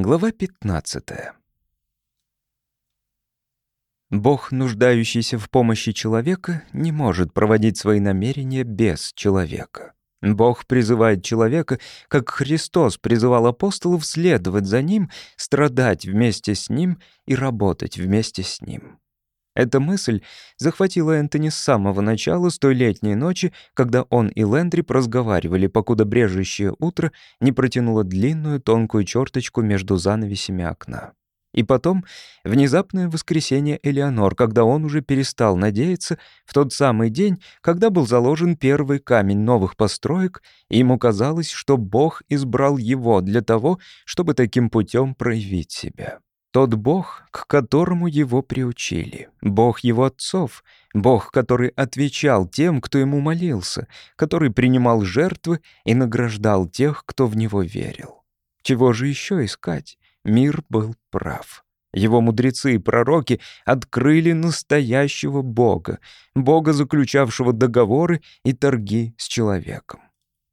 Глава 15. Бог, нуждающийся в помощи человека, не может проводить свои намерения без человека. Бог призывает человека, как Христос призывал апостолов следовать за Ним, страдать вместе с Ним и работать вместе с Ним. Эта мысль захватила Энтони с самого начала, с той летней ночи, когда он и Лэндрип разговаривали, покуда брежущее утро не протянуло длинную тонкую черточку между занавесями окна. И потом внезапное воскресенье Элеонор, когда он уже перестал надеяться, в тот самый день, когда был заложен первый камень новых построек, ему казалось, что Бог избрал его для того, чтобы таким путем проявить себя. Тот Бог, к которому его приучили. Бог его отцов. Бог, который отвечал тем, кто ему молился, который принимал жертвы и награждал тех, кто в него верил. Чего же еще искать? Мир был прав. Его мудрецы и пророки открыли настоящего Бога, Бога, заключавшего договоры и торги с человеком.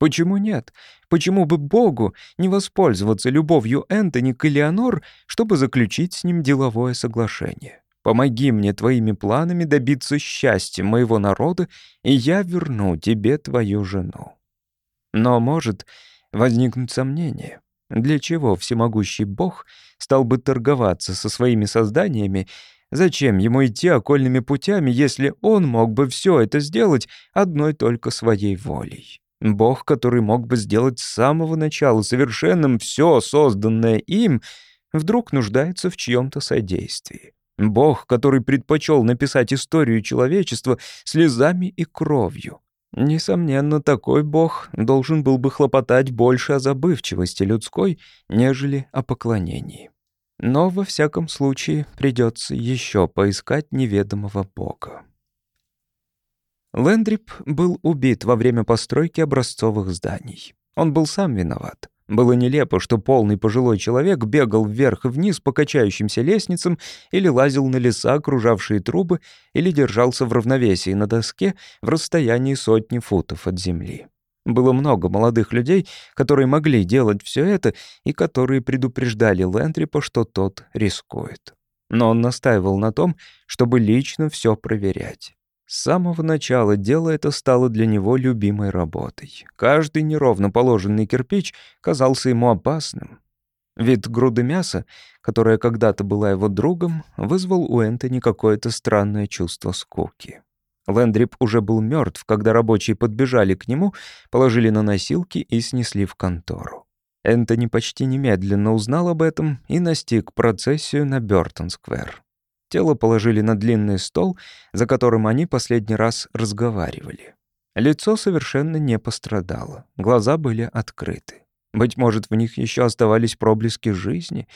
Почему нет? Почему бы Богу не воспользоваться любовью Энтони к Элеонор, чтобы заключить с ним деловое соглашение? Помоги мне твоими планами добиться счастья моего народа, и я верну тебе твою жену. Но может возникнуть сомнение. Для чего всемогущий Бог стал бы торговаться со своими созданиями? Зачем ему идти окольными путями, если он мог бы все это сделать одной только своей волей? Бог, который мог бы сделать с самого начала совершенным все, созданное им, вдруг нуждается в чьем-то содействии. Бог, который предпочел написать историю человечества слезами и кровью. Несомненно, такой Бог должен был бы хлопотать больше о забывчивости людской, нежели о поклонении. Но во всяком случае придется еще поискать неведомого Бога. Лэндрип был убит во время постройки образцовых зданий. Он был сам виноват. Было нелепо, что полный пожилой человек бегал вверх и вниз по качающимся лестницам или лазил на леса, окружавшие трубы, или держался в равновесии на доске в расстоянии сотни футов от земли. Было много молодых людей, которые могли делать все это и которые предупреждали Лэндрипа, что тот рискует. Но он настаивал на том, чтобы лично все проверять. С самого начала дело это стало для него любимой работой. Каждый неровно положенный кирпич казался ему опасным. Вид груды мяса, которая когда-то была его другом, вызвал у Энтони какое-то странное чувство скуки. Лэндрип уже был мертв, когда рабочие подбежали к нему, положили на носилки и снесли в контору. Энтони почти немедленно узнал об этом и настиг процессию на Бёртон-сквер. Тело положили на длинный стол, за которым они последний раз разговаривали. Лицо совершенно не пострадало, глаза были открыты. Быть может, в них еще оставались проблески жизни.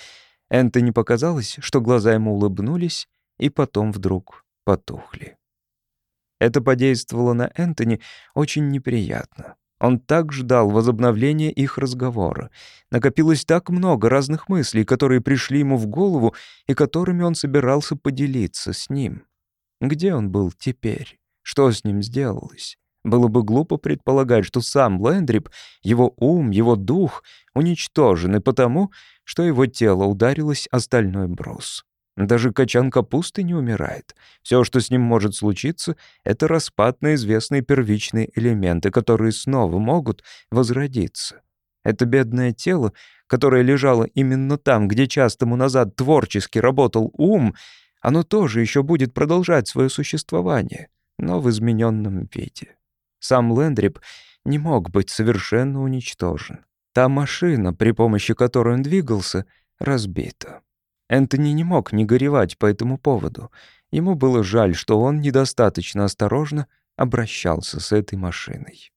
Энтони показалось, что глаза ему улыбнулись и потом вдруг потухли. Это подействовало на Энтони очень неприятно. Он так ждал возобновления их разговора. Накопилось так много разных мыслей, которые пришли ему в голову и которыми он собирался поделиться с ним. Где он был теперь? Что с ним сделалось? Было бы глупо предполагать, что сам Лэндрип, его ум, его дух уничтожены потому, что его тело ударилось о стальной брус. Даже качан капусты не умирает. Все, что с ним может случиться, это распад на известные первичные элементы, которые снова могут возродиться. Это бедное тело, которое лежало именно там, где час тому назад творчески работал ум, оно тоже еще будет продолжать свое существование, но в измененном виде. Сам Лэндрип не мог быть совершенно уничтожен. Та машина, при помощи которой он двигался, разбита. Энтони не мог не горевать по этому поводу. Ему было жаль, что он недостаточно осторожно обращался с этой машиной.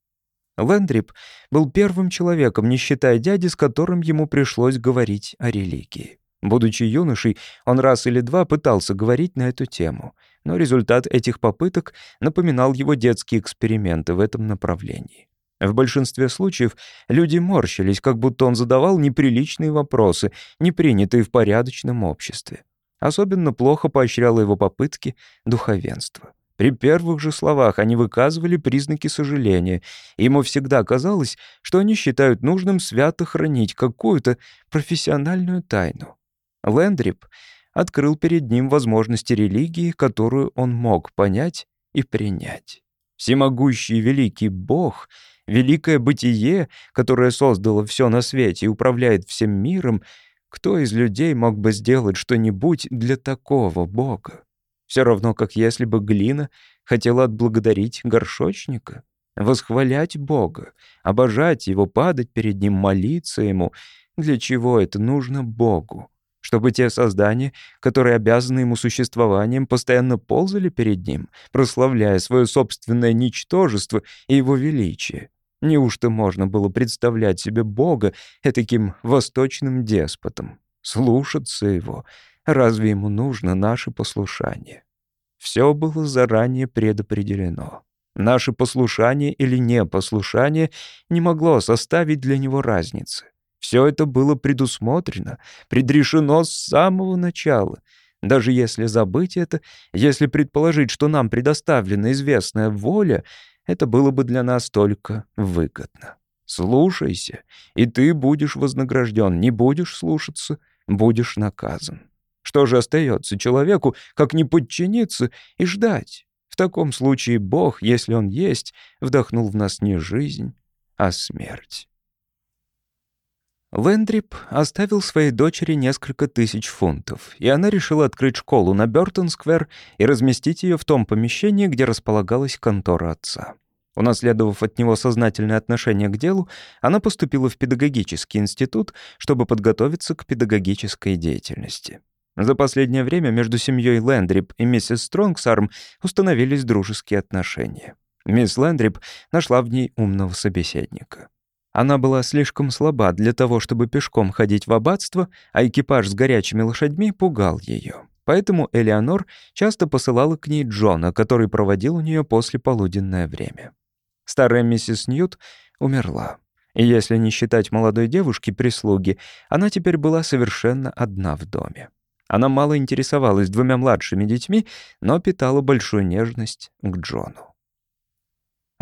Лэндрип был первым человеком, не считая дяди, с которым ему пришлось говорить о религии. Будучи юношей, он раз или два пытался говорить на эту тему, но результат этих попыток напоминал его детские эксперименты в этом направлении. В большинстве случаев люди морщились, как будто он задавал неприличные вопросы, не принятые в порядочном обществе. Особенно плохо поощряло его попытки духовенства. При первых же словах они выказывали признаки сожаления, и ему всегда казалось, что они считают нужным свято хранить какую-то профессиональную тайну. Лэндрип открыл перед ним возможности религии, которую он мог понять и принять. Всемогущий великий Бог, великое бытие, которое создало все на свете и управляет всем миром, кто из людей мог бы сделать что-нибудь для такого Бога? Все равно, как если бы глина хотела отблагодарить горшочника, восхвалять Бога, обожать Его, падать перед Ним, молиться Ему. Для чего это нужно Богу? Чтобы те создания, которые обязаны Ему существованием, постоянно ползали перед Ним, прославляя свое собственное ничтожество и Его величие. Неужто можно было представлять себе Бога таким восточным деспотом? Слушаться Его — Разве ему нужно наше послушание? Все было заранее предопределено. Наше послушание или непослушание не могло составить для него разницы. Все это было предусмотрено, предрешено с самого начала. Даже если забыть это, если предположить, что нам предоставлена известная воля, это было бы для нас только выгодно. Слушайся, и ты будешь вознагражден. Не будешь слушаться, будешь наказан. Что же остается человеку, как не подчиниться и ждать? В таком случае Бог, если Он есть, вдохнул в нас не жизнь, а смерть. Лэндрип оставил своей дочери несколько тысяч фунтов, и она решила открыть школу на Бёртон-сквер и разместить ее в том помещении, где располагалась контора отца. Унаследовав от него сознательное отношение к делу, она поступила в педагогический институт, чтобы подготовиться к педагогической деятельности. За последнее время между семьей Лэндрип и миссис Стронгсарм установились дружеские отношения. Мисс Лэндрип нашла в ней умного собеседника. Она была слишком слаба для того, чтобы пешком ходить в аббатство, а экипаж с горячими лошадьми пугал ее. Поэтому Элеонор часто посылала к ней Джона, который проводил у нее после полуденное время. Старая миссис Ньют умерла. И если не считать молодой девушки-прислуги, она теперь была совершенно одна в доме. Она мало интересовалась двумя младшими детьми, но питала большую нежность к Джону.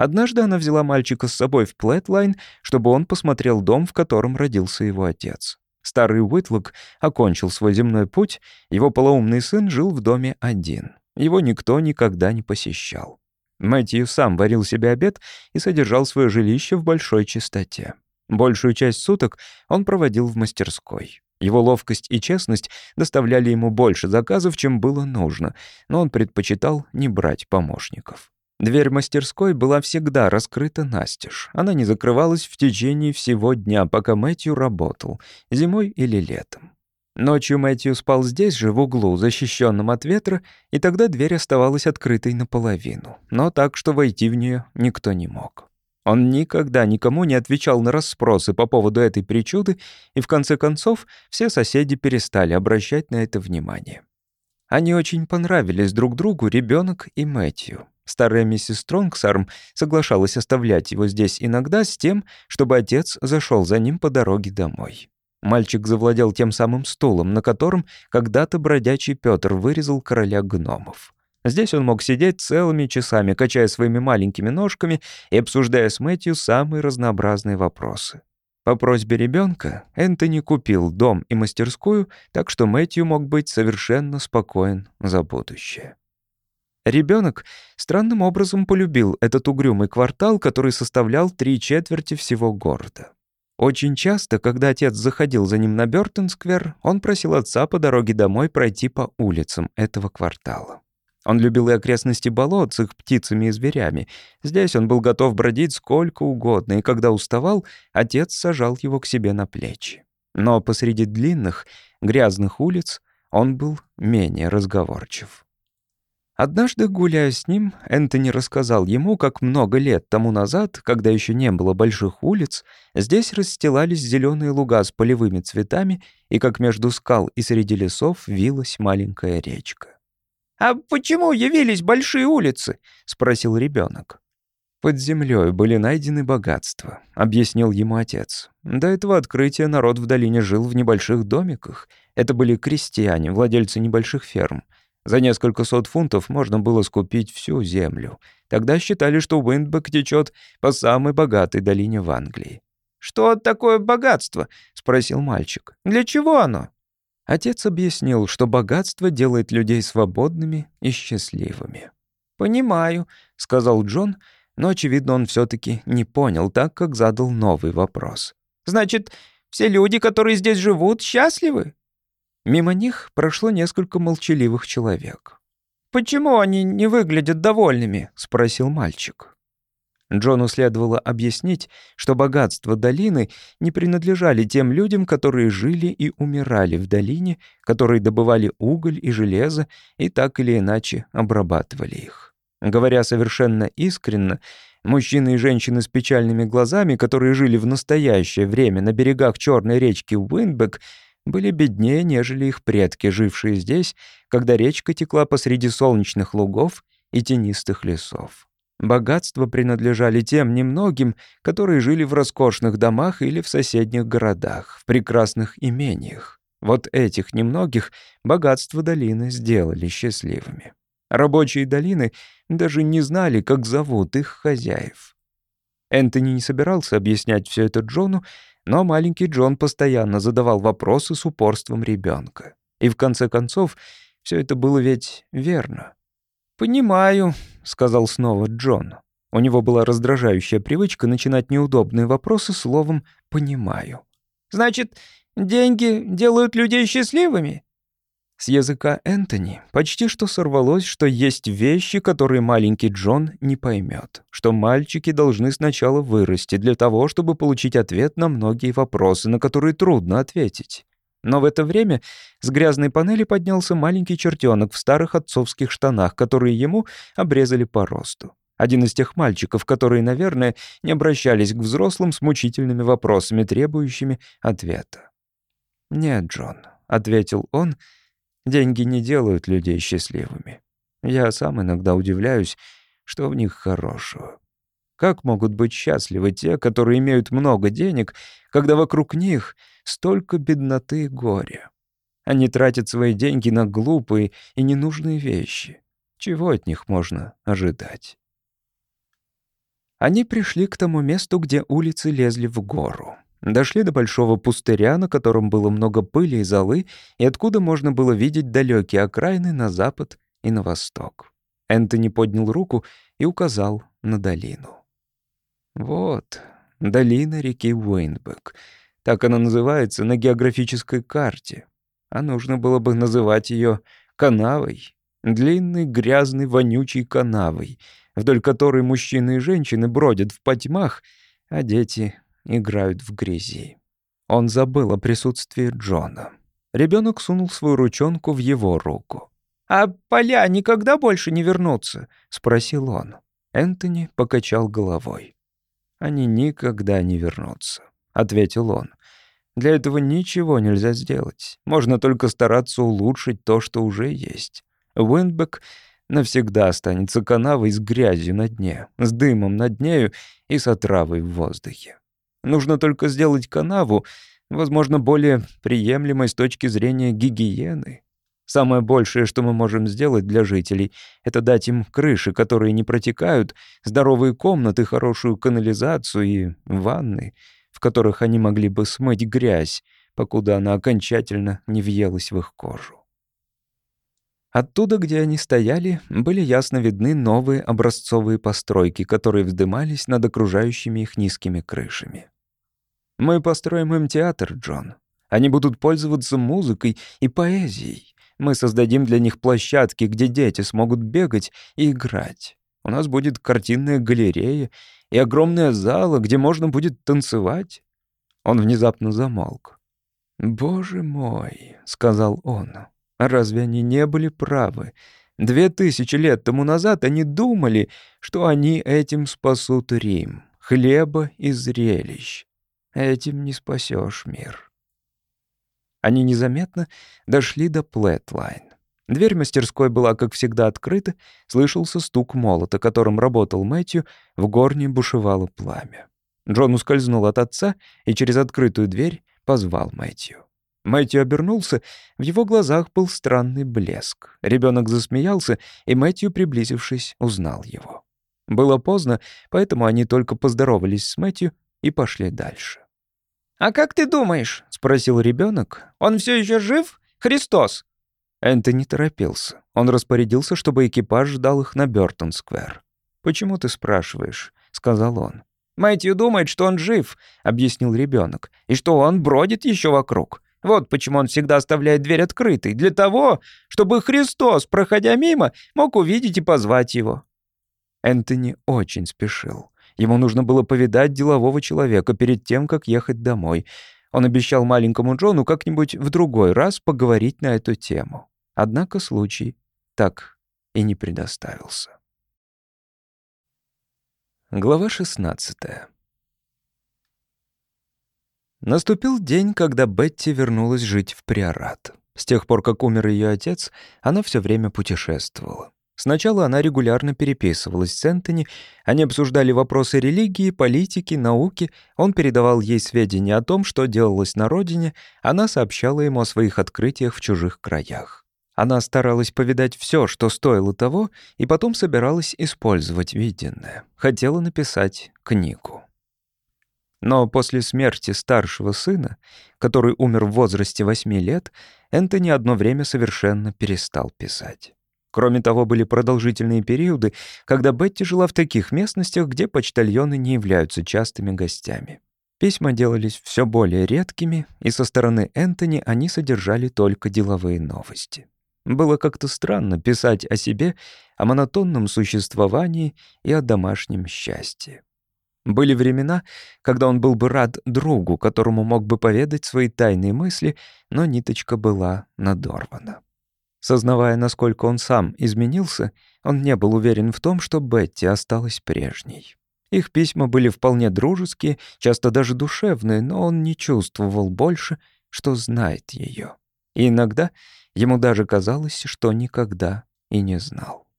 Однажды она взяла мальчика с собой в Плэтлайн, чтобы он посмотрел дом, в котором родился его отец. Старый Уитлок окончил свой земной путь, его полоумный сын жил в доме один. Его никто никогда не посещал. Мэтью сам варил себе обед и содержал свое жилище в большой чистоте. Большую часть суток он проводил в мастерской. Его ловкость и честность доставляли ему больше заказов, чем было нужно, но он предпочитал не брать помощников. Дверь мастерской была всегда раскрыта настежь. Она не закрывалась в течение всего дня, пока Мэтью работал, зимой или летом. Ночью Мэтью спал здесь же, в углу, защищенном от ветра, и тогда дверь оставалась открытой наполовину, но так, что войти в нее никто не мог. Он никогда никому не отвечал на расспросы по поводу этой причуды, и в конце концов все соседи перестали обращать на это внимание. Они очень понравились друг другу, ребенок и Мэтью. Старая миссис Стронгсарм соглашалась оставлять его здесь иногда с тем, чтобы отец зашел за ним по дороге домой. Мальчик завладел тем самым стулом, на котором когда-то бродячий Петр вырезал короля гномов. Здесь он мог сидеть целыми часами, качая своими маленькими ножками и обсуждая с Мэтью самые разнообразные вопросы. По просьбе ребенка Энтони купил дом и мастерскую, так что Мэтью мог быть совершенно спокоен за будущее. Ребенок странным образом полюбил этот угрюмый квартал, который составлял три четверти всего города. Очень часто, когда отец заходил за ним на Бёртон-сквер, он просил отца по дороге домой пройти по улицам этого квартала. Он любил и окрестности болот с их птицами и зверями. Здесь он был готов бродить сколько угодно, и когда уставал, отец сажал его к себе на плечи. Но посреди длинных, грязных улиц он был менее разговорчив. Однажды, гуляя с ним, Энтони рассказал ему, как много лет тому назад, когда еще не было больших улиц, здесь расстилались зеленые луга с полевыми цветами, и как между скал и среди лесов вилась маленькая речка. «А почему явились большие улицы?» — спросил ребенок. «Под землей были найдены богатства», — объяснил ему отец. До этого открытия народ в долине жил в небольших домиках. Это были крестьяне, владельцы небольших ферм. За несколько сот фунтов можно было скупить всю землю. Тогда считали, что Уиндбек течет по самой богатой долине в Англии. «Что такое богатство?» — спросил мальчик. «Для чего оно?» Отец объяснил, что богатство делает людей свободными и счастливыми. «Понимаю», — сказал Джон, но, очевидно, он все таки не понял, так как задал новый вопрос. «Значит, все люди, которые здесь живут, счастливы?» Мимо них прошло несколько молчаливых человек. «Почему они не выглядят довольными?» — спросил мальчик. Джону следовало объяснить, что богатства долины не принадлежали тем людям, которые жили и умирали в долине, которые добывали уголь и железо и так или иначе обрабатывали их. Говоря совершенно искренно, мужчины и женщины с печальными глазами, которые жили в настоящее время на берегах черной речки Уинбек, были беднее, нежели их предки, жившие здесь, когда речка текла посреди солнечных лугов и тенистых лесов. Богатства принадлежали тем немногим, которые жили в роскошных домах или в соседних городах, в прекрасных имениях. Вот этих немногих богатства долины сделали счастливыми. Рабочие долины даже не знали, как зовут их хозяев. Энтони не собирался объяснять все это Джону, но маленький Джон постоянно задавал вопросы с упорством ребенка. И в конце концов, все это было ведь верно. «Понимаю», — сказал снова Джон. У него была раздражающая привычка начинать неудобные вопросы словом «понимаю». «Значит, деньги делают людей счастливыми?» С языка Энтони почти что сорвалось, что есть вещи, которые маленький Джон не поймет, что мальчики должны сначала вырасти для того, чтобы получить ответ на многие вопросы, на которые трудно ответить. Но в это время с грязной панели поднялся маленький чертенок в старых отцовских штанах, которые ему обрезали по росту. Один из тех мальчиков, которые, наверное, не обращались к взрослым с мучительными вопросами, требующими ответа. «Нет, Джон», — ответил он, — Деньги не делают людей счастливыми. Я сам иногда удивляюсь, что в них хорошего. Как могут быть счастливы те, которые имеют много денег, когда вокруг них столько бедноты и горя? Они тратят свои деньги на глупые и ненужные вещи. Чего от них можно ожидать? Они пришли к тому месту, где улицы лезли в гору. Дошли до большого пустыря, на котором было много пыли и золы, и откуда можно было видеть далекие окраины на запад и на восток. Энтони поднял руку и указал на долину. Вот, долина реки Уэйнбек. Так она называется на географической карте. А нужно было бы называть ее канавой. Длинной, грязной, вонючей канавой, вдоль которой мужчины и женщины бродят в потьмах, а дети играют в грязи. Он забыл о присутствии Джона. Ребенок сунул свою ручонку в его руку. «А поля никогда больше не вернутся?» — спросил он. Энтони покачал головой. «Они никогда не вернутся», — ответил он. «Для этого ничего нельзя сделать. Можно только стараться улучшить то, что уже есть. Уиндбек навсегда останется канавой с грязью на дне, с дымом над нею и с отравой в воздухе. Нужно только сделать канаву, возможно, более приемлемой с точки зрения гигиены. Самое большее, что мы можем сделать для жителей, это дать им крыши, которые не протекают, здоровые комнаты, хорошую канализацию и ванны, в которых они могли бы смыть грязь, покуда она окончательно не въелась в их кожу. Оттуда, где они стояли, были ясно видны новые образцовые постройки, которые вздымались над окружающими их низкими крышами. Мы построим им театр, Джон. Они будут пользоваться музыкой и поэзией. Мы создадим для них площадки, где дети смогут бегать и играть. У нас будет картинная галерея и огромная зала, где можно будет танцевать». Он внезапно замолк. «Боже мой», — сказал он, — «разве они не были правы? Две тысячи лет тому назад они думали, что они этим спасут Рим, хлеба и зрелищ. Этим не спасешь мир. Они незаметно дошли до Плэтлайн. Дверь мастерской была, как всегда, открыта, слышался стук молота, которым работал Мэтью, в горне бушевало пламя. Джон ускользнул от отца и через открытую дверь позвал Мэтью. Мэтью обернулся, в его глазах был странный блеск. Ребенок засмеялся, и Мэтью, приблизившись, узнал его. Было поздно, поэтому они только поздоровались с Мэтью и пошли дальше. «А как ты думаешь?» — спросил ребенок. «Он все еще жив? Христос?» Энтони торопился. Он распорядился, чтобы экипаж ждал их на Бёртон-сквер. «Почему ты спрашиваешь?» — сказал он. «Мэтью думает, что он жив», — объяснил ребенок, «и что он бродит еще вокруг. Вот почему он всегда оставляет дверь открытой, для того, чтобы Христос, проходя мимо, мог увидеть и позвать его». Энтони очень спешил. Ему нужно было повидать делового человека перед тем, как ехать домой. Он обещал маленькому Джону как-нибудь в другой раз поговорить на эту тему. Однако случай так и не предоставился. Глава 16 Наступил день, когда Бетти вернулась жить в Приорат. С тех пор, как умер ее отец, она все время путешествовала. Сначала она регулярно переписывалась с Энтони, они обсуждали вопросы религии, политики, науки, он передавал ей сведения о том, что делалось на родине, она сообщала ему о своих открытиях в чужих краях. Она старалась повидать все, что стоило того, и потом собиралась использовать виденное. Хотела написать книгу. Но после смерти старшего сына, который умер в возрасте восьми лет, Энтони одно время совершенно перестал писать. Кроме того, были продолжительные периоды, когда Бетти жила в таких местностях, где почтальоны не являются частыми гостями. Письма делались все более редкими, и со стороны Энтони они содержали только деловые новости. Было как-то странно писать о себе, о монотонном существовании и о домашнем счастье. Были времена, когда он был бы рад другу, которому мог бы поведать свои тайные мысли, но ниточка была надорвана. Сознавая, насколько он сам изменился, он не был уверен в том, что Бетти осталась прежней. Их письма были вполне дружеские, часто даже душевные, но он не чувствовал больше, что знает ее. И иногда ему даже казалось, что никогда и не знал.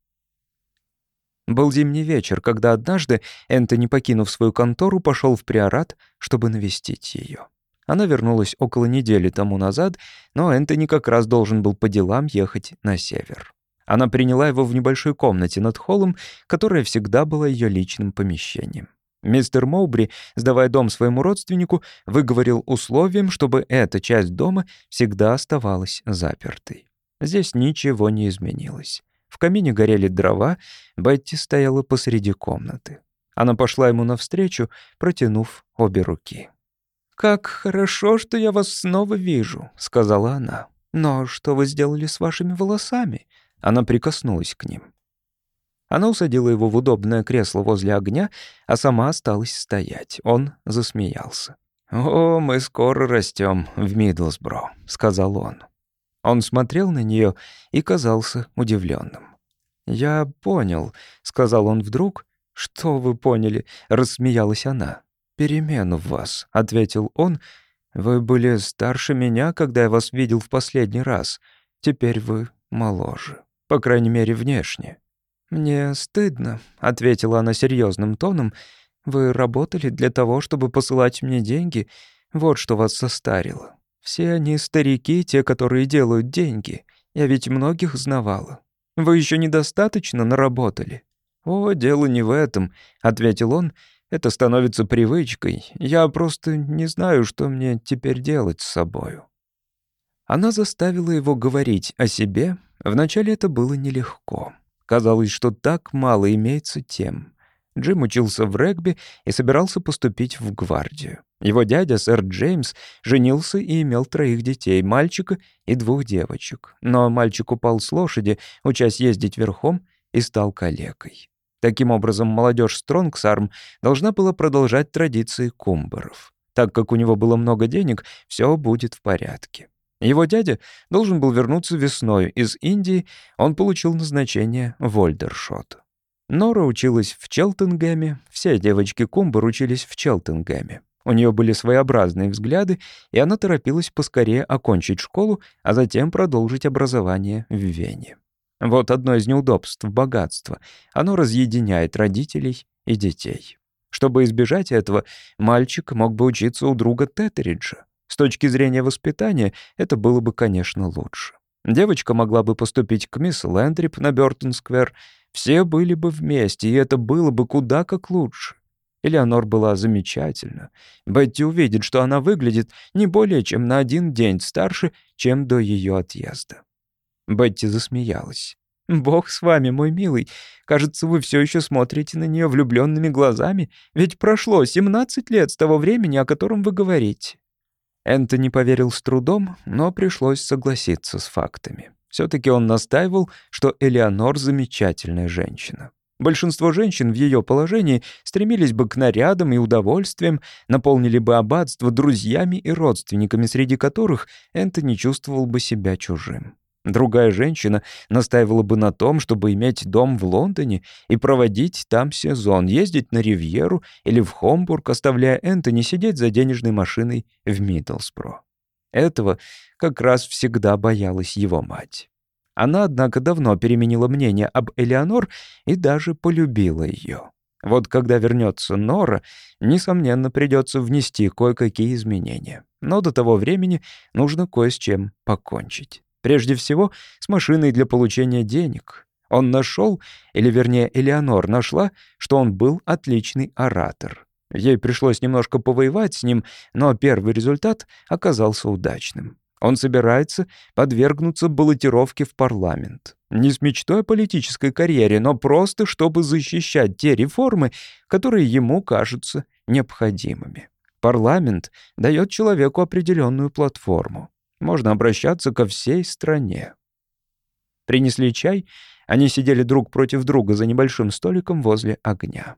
Был зимний вечер, когда однажды Энтони, покинув свою контору, пошел в приорат, чтобы навестить ее. Она вернулась около недели тому назад, но Энтони как раз должен был по делам ехать на север. Она приняла его в небольшой комнате над холлом, которая всегда была ее личным помещением. Мистер Моубри, сдавая дом своему родственнику, выговорил условием, чтобы эта часть дома всегда оставалась запертой. Здесь ничего не изменилось. В камине горели дрова, Бетти стояла посреди комнаты. Она пошла ему навстречу, протянув обе руки. «Как хорошо, что я вас снова вижу», — сказала она. «Но что вы сделали с вашими волосами?» Она прикоснулась к ним. Она усадила его в удобное кресло возле огня, а сама осталась стоять. Он засмеялся. «О, мы скоро растем в Мидлсбро», — сказал он. Он смотрел на нее и казался удивленным. «Я понял», — сказал он вдруг. «Что вы поняли?» — рассмеялась она. «Перемену в вас», — ответил он. «Вы были старше меня, когда я вас видел в последний раз. Теперь вы моложе, по крайней мере, внешне». «Мне стыдно», — ответила она серьезным тоном. «Вы работали для того, чтобы посылать мне деньги. Вот что вас состарило. Все они старики, те, которые делают деньги. Я ведь многих знавала. Вы еще недостаточно наработали». «О, дело не в этом», — ответил он. «Это становится привычкой. Я просто не знаю, что мне теперь делать с собою». Она заставила его говорить о себе. Вначале это было нелегко. Казалось, что так мало имеется тем. Джим учился в регби и собирался поступить в гвардию. Его дядя, сэр Джеймс, женился и имел троих детей, мальчика и двух девочек. Но мальчик упал с лошади, учась ездить верхом, и стал калекой. Таким образом, молодежь Стронгсарм должна была продолжать традиции кумберов. Так как у него было много денег, все будет в порядке. Его дядя должен был вернуться весной из Индии, он получил назначение в Ольдершот. Нора училась в Челтенгеме, все девочки Кумбер учились в Челтенгеме. У нее были своеобразные взгляды, и она торопилась поскорее окончить школу, а затем продолжить образование в Вене. Вот одно из неудобств богатства. Оно разъединяет родителей и детей. Чтобы избежать этого, мальчик мог бы учиться у друга Тетериджа. С точки зрения воспитания это было бы, конечно, лучше. Девочка могла бы поступить к мисс Лэндрип на Бёртон-сквер. Все были бы вместе, и это было бы куда как лучше. Элеонор была замечательна. Бетти увидит, что она выглядит не более чем на один день старше, чем до ее отъезда. Бетти засмеялась. «Бог с вами, мой милый. Кажется, вы все еще смотрите на нее влюбленными глазами, ведь прошло 17 лет с того времени, о котором вы говорите». Энтони поверил с трудом, но пришлось согласиться с фактами. все таки он настаивал, что Элеонор — замечательная женщина. Большинство женщин в ее положении стремились бы к нарядам и удовольствиям, наполнили бы аббатство друзьями и родственниками, среди которых Энтони чувствовал бы себя чужим. Другая женщина настаивала бы на том, чтобы иметь дом в Лондоне и проводить там сезон, ездить на Ривьеру или в Хомбург, оставляя Энтони сидеть за денежной машиной в Миддлсбро. Этого как раз всегда боялась его мать. Она, однако, давно переменила мнение об Элеонор и даже полюбила ее. Вот когда вернется Нора, несомненно, придется внести кое-какие изменения. Но до того времени нужно кое с чем покончить. Прежде всего, с машиной для получения денег. Он нашел, или вернее, Элеонор нашла, что он был отличный оратор. Ей пришлось немножко повоевать с ним, но первый результат оказался удачным. Он собирается подвергнуться баллотировке в парламент. Не с мечтой о политической карьере, но просто чтобы защищать те реформы, которые ему кажутся необходимыми. Парламент дает человеку определенную платформу. Можно обращаться ко всей стране. Принесли чай, они сидели друг против друга за небольшим столиком возле огня.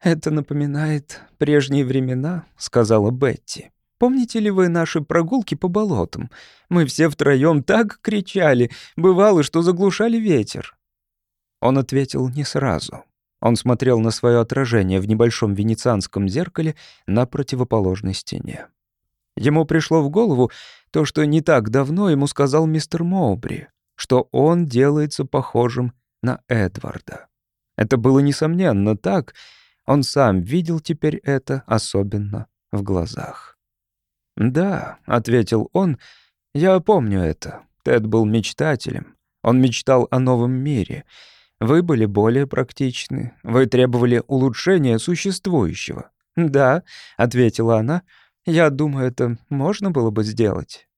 «Это напоминает прежние времена», — сказала Бетти. Помните ли вы наши прогулки по болотам? Мы все втроем так кричали, бывало, что заглушали ветер». Он ответил не сразу. Он смотрел на свое отражение в небольшом венецианском зеркале на противоположной стене. Ему пришло в голову то, что не так давно ему сказал мистер Моубри, что он делается похожим на Эдварда. Это было несомненно так, он сам видел теперь это особенно в глазах. «Да», — ответил он, — «я помню это. Тед был мечтателем. Он мечтал о новом мире. Вы были более практичны. Вы требовали улучшения существующего». «Да», — ответила она, — «я думаю, это можно было бы сделать».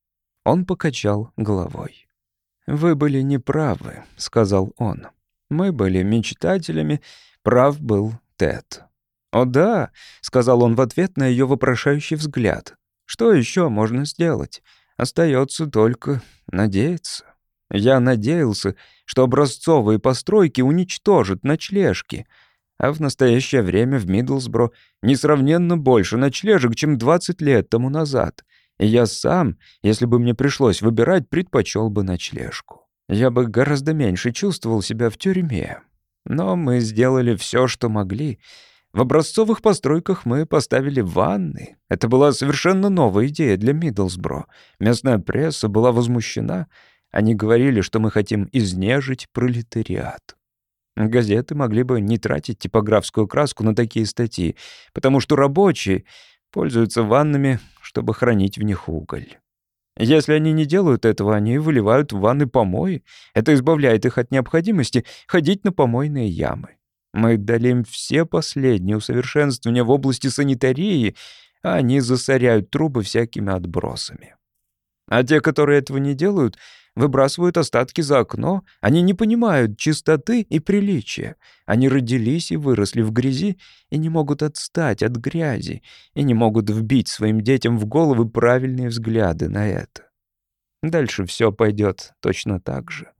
Он покачал головой. «Вы были неправы», — сказал он. «Мы были мечтателями, прав был Тед». «О да», — сказал он в ответ на ее вопрошающий взгляд. Что еще можно сделать? Остается только надеяться. Я надеялся, что образцовые постройки уничтожат ночлежки, а в настоящее время в Миддлсбро несравненно больше ночлежек, чем 20 лет тому назад. И я сам, если бы мне пришлось выбирать, предпочел бы ночлежку. Я бы гораздо меньше чувствовал себя в тюрьме. Но мы сделали все, что могли — в образцовых постройках мы поставили ванны. Это была совершенно новая идея для Миддлсбро. Местная пресса была возмущена. Они говорили, что мы хотим изнежить пролетариат. Газеты могли бы не тратить типографскую краску на такие статьи, потому что рабочие пользуются ваннами, чтобы хранить в них уголь. Если они не делают этого, они выливают в ванны помои. Это избавляет их от необходимости ходить на помойные ямы. Мы дали им все последние усовершенствования в области санитарии, а они засоряют трубы всякими отбросами. А те, которые этого не делают, выбрасывают остатки за окно. Они не понимают чистоты и приличия. Они родились и выросли в грязи и не могут отстать от грязи, и не могут вбить своим детям в головы правильные взгляды на это. Дальше все пойдет точно так же.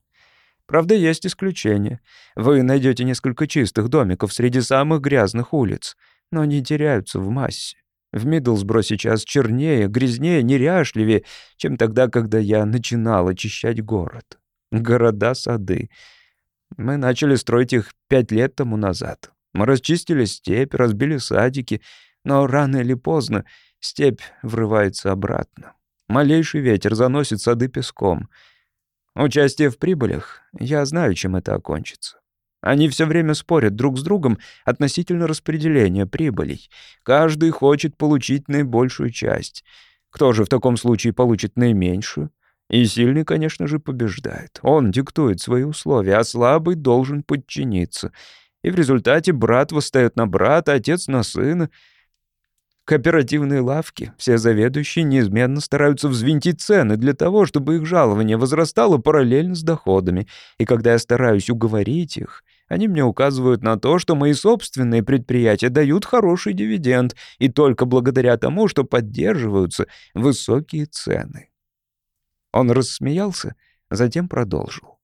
Правда, есть исключения. Вы найдете несколько чистых домиков среди самых грязных улиц, но они теряются в массе. В Миддлсбро сейчас чернее, грязнее, неряшливее, чем тогда, когда я начинал очищать город. Города-сады. Мы начали строить их пять лет тому назад. Мы расчистили степь, разбили садики, но рано или поздно степь врывается обратно. Малейший ветер заносит сады песком — Участие в прибылях, я знаю, чем это окончится. Они все время спорят друг с другом относительно распределения прибылей. Каждый хочет получить наибольшую часть. Кто же в таком случае получит наименьшую? И сильный, конечно же, побеждает. Он диктует свои условия, а слабый должен подчиниться. И в результате брат восстает на брата, отец на сына. Кооперативные лавки, все заведующие неизменно стараются взвинтить цены для того, чтобы их жалование возрастало параллельно с доходами. И когда я стараюсь уговорить их, они мне указывают на то, что мои собственные предприятия дают хороший дивиденд, и только благодаря тому, что поддерживаются высокие цены. Он рассмеялся, затем продолжил.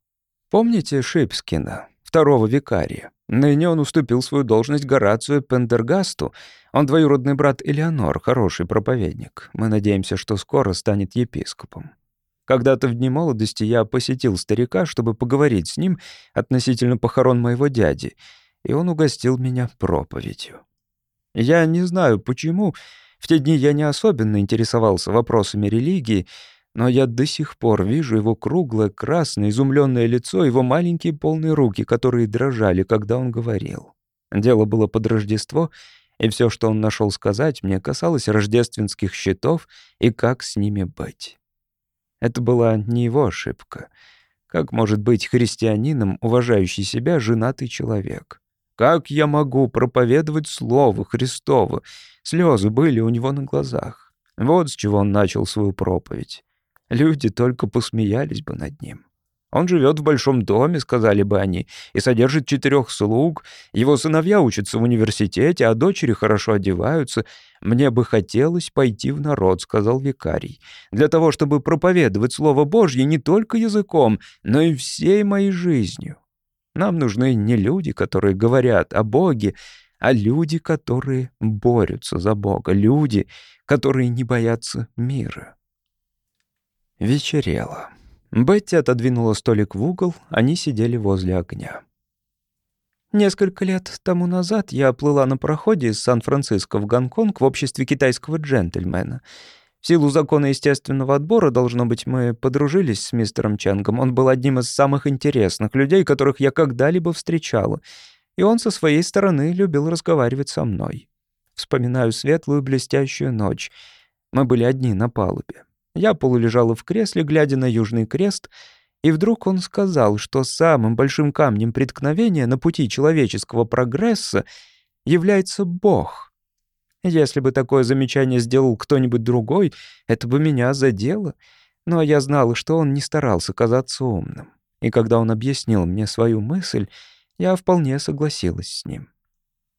«Помните Шипскина, второго викария? Ныне он уступил свою должность Горацию Пендергасту. Он двоюродный брат Элеонор, хороший проповедник. Мы надеемся, что скоро станет епископом. Когда-то в дни молодости я посетил старика, чтобы поговорить с ним относительно похорон моего дяди, и он угостил меня проповедью. Я не знаю, почему. В те дни я не особенно интересовался вопросами религии, но я до сих пор вижу его круглое, красное, изумленное лицо, его маленькие полные руки, которые дрожали, когда он говорил. Дело было под Рождество, и все, что он нашел сказать, мне касалось рождественских счетов и как с ними быть. Это была не его ошибка. Как может быть христианином, уважающий себя, женатый человек? Как я могу проповедовать Слово Христово? Слезы были у него на глазах. Вот с чего он начал свою проповедь. Люди только посмеялись бы над ним. Он живет в большом доме, сказали бы они, и содержит четырех слуг. Его сыновья учатся в университете, а дочери хорошо одеваются. Мне бы хотелось пойти в народ, сказал викарий, для того, чтобы проповедовать Слово Божье не только языком, но и всей моей жизнью. Нам нужны не люди, которые говорят о Боге, а люди, которые борются за Бога, люди, которые не боятся мира. Вечерело. Бетти отодвинула столик в угол, они сидели возле огня. Несколько лет тому назад я плыла на пароходе из Сан-Франциско в Гонконг в обществе китайского джентльмена. В силу закона естественного отбора, должно быть, мы подружились с мистером Чангом. Он был одним из самых интересных людей, которых я когда-либо встречала. И он со своей стороны любил разговаривать со мной. Вспоминаю светлую блестящую ночь. Мы были одни на палубе. Я полулежала в кресле, глядя на Южный Крест, и вдруг он сказал, что самым большим камнем преткновения на пути человеческого прогресса является Бог. Если бы такое замечание сделал кто-нибудь другой, это бы меня задело. Но я знала, что он не старался казаться умным. И когда он объяснил мне свою мысль, я вполне согласилась с ним.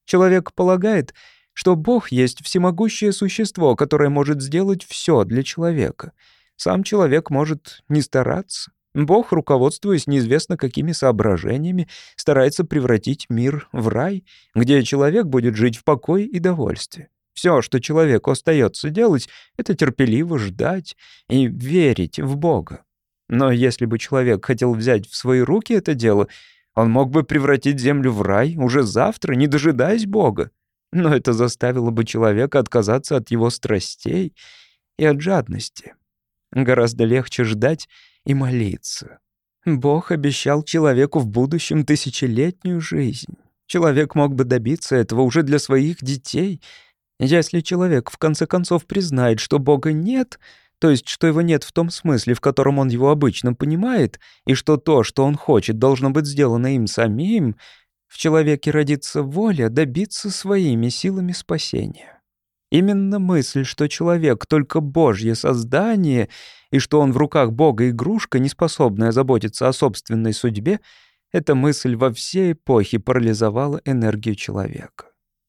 Человек полагает, что Бог есть всемогущее существо, которое может сделать все для человека. Сам человек может не стараться. Бог, руководствуясь неизвестно какими соображениями, старается превратить мир в рай, где человек будет жить в покое и довольстве. Все, что человеку остается делать, это терпеливо ждать и верить в Бога. Но если бы человек хотел взять в свои руки это дело, он мог бы превратить землю в рай уже завтра, не дожидаясь Бога но это заставило бы человека отказаться от его страстей и от жадности. Гораздо легче ждать и молиться. Бог обещал человеку в будущем тысячелетнюю жизнь. Человек мог бы добиться этого уже для своих детей. Если человек в конце концов признает, что Бога нет, то есть что его нет в том смысле, в котором он его обычно понимает, и что то, что он хочет, должно быть сделано им самим — в человеке родится воля добиться своими силами спасения. Именно мысль, что человек — только Божье создание, и что он в руках Бога игрушка, не способная заботиться о собственной судьбе, эта мысль во все эпохи парализовала энергию человека.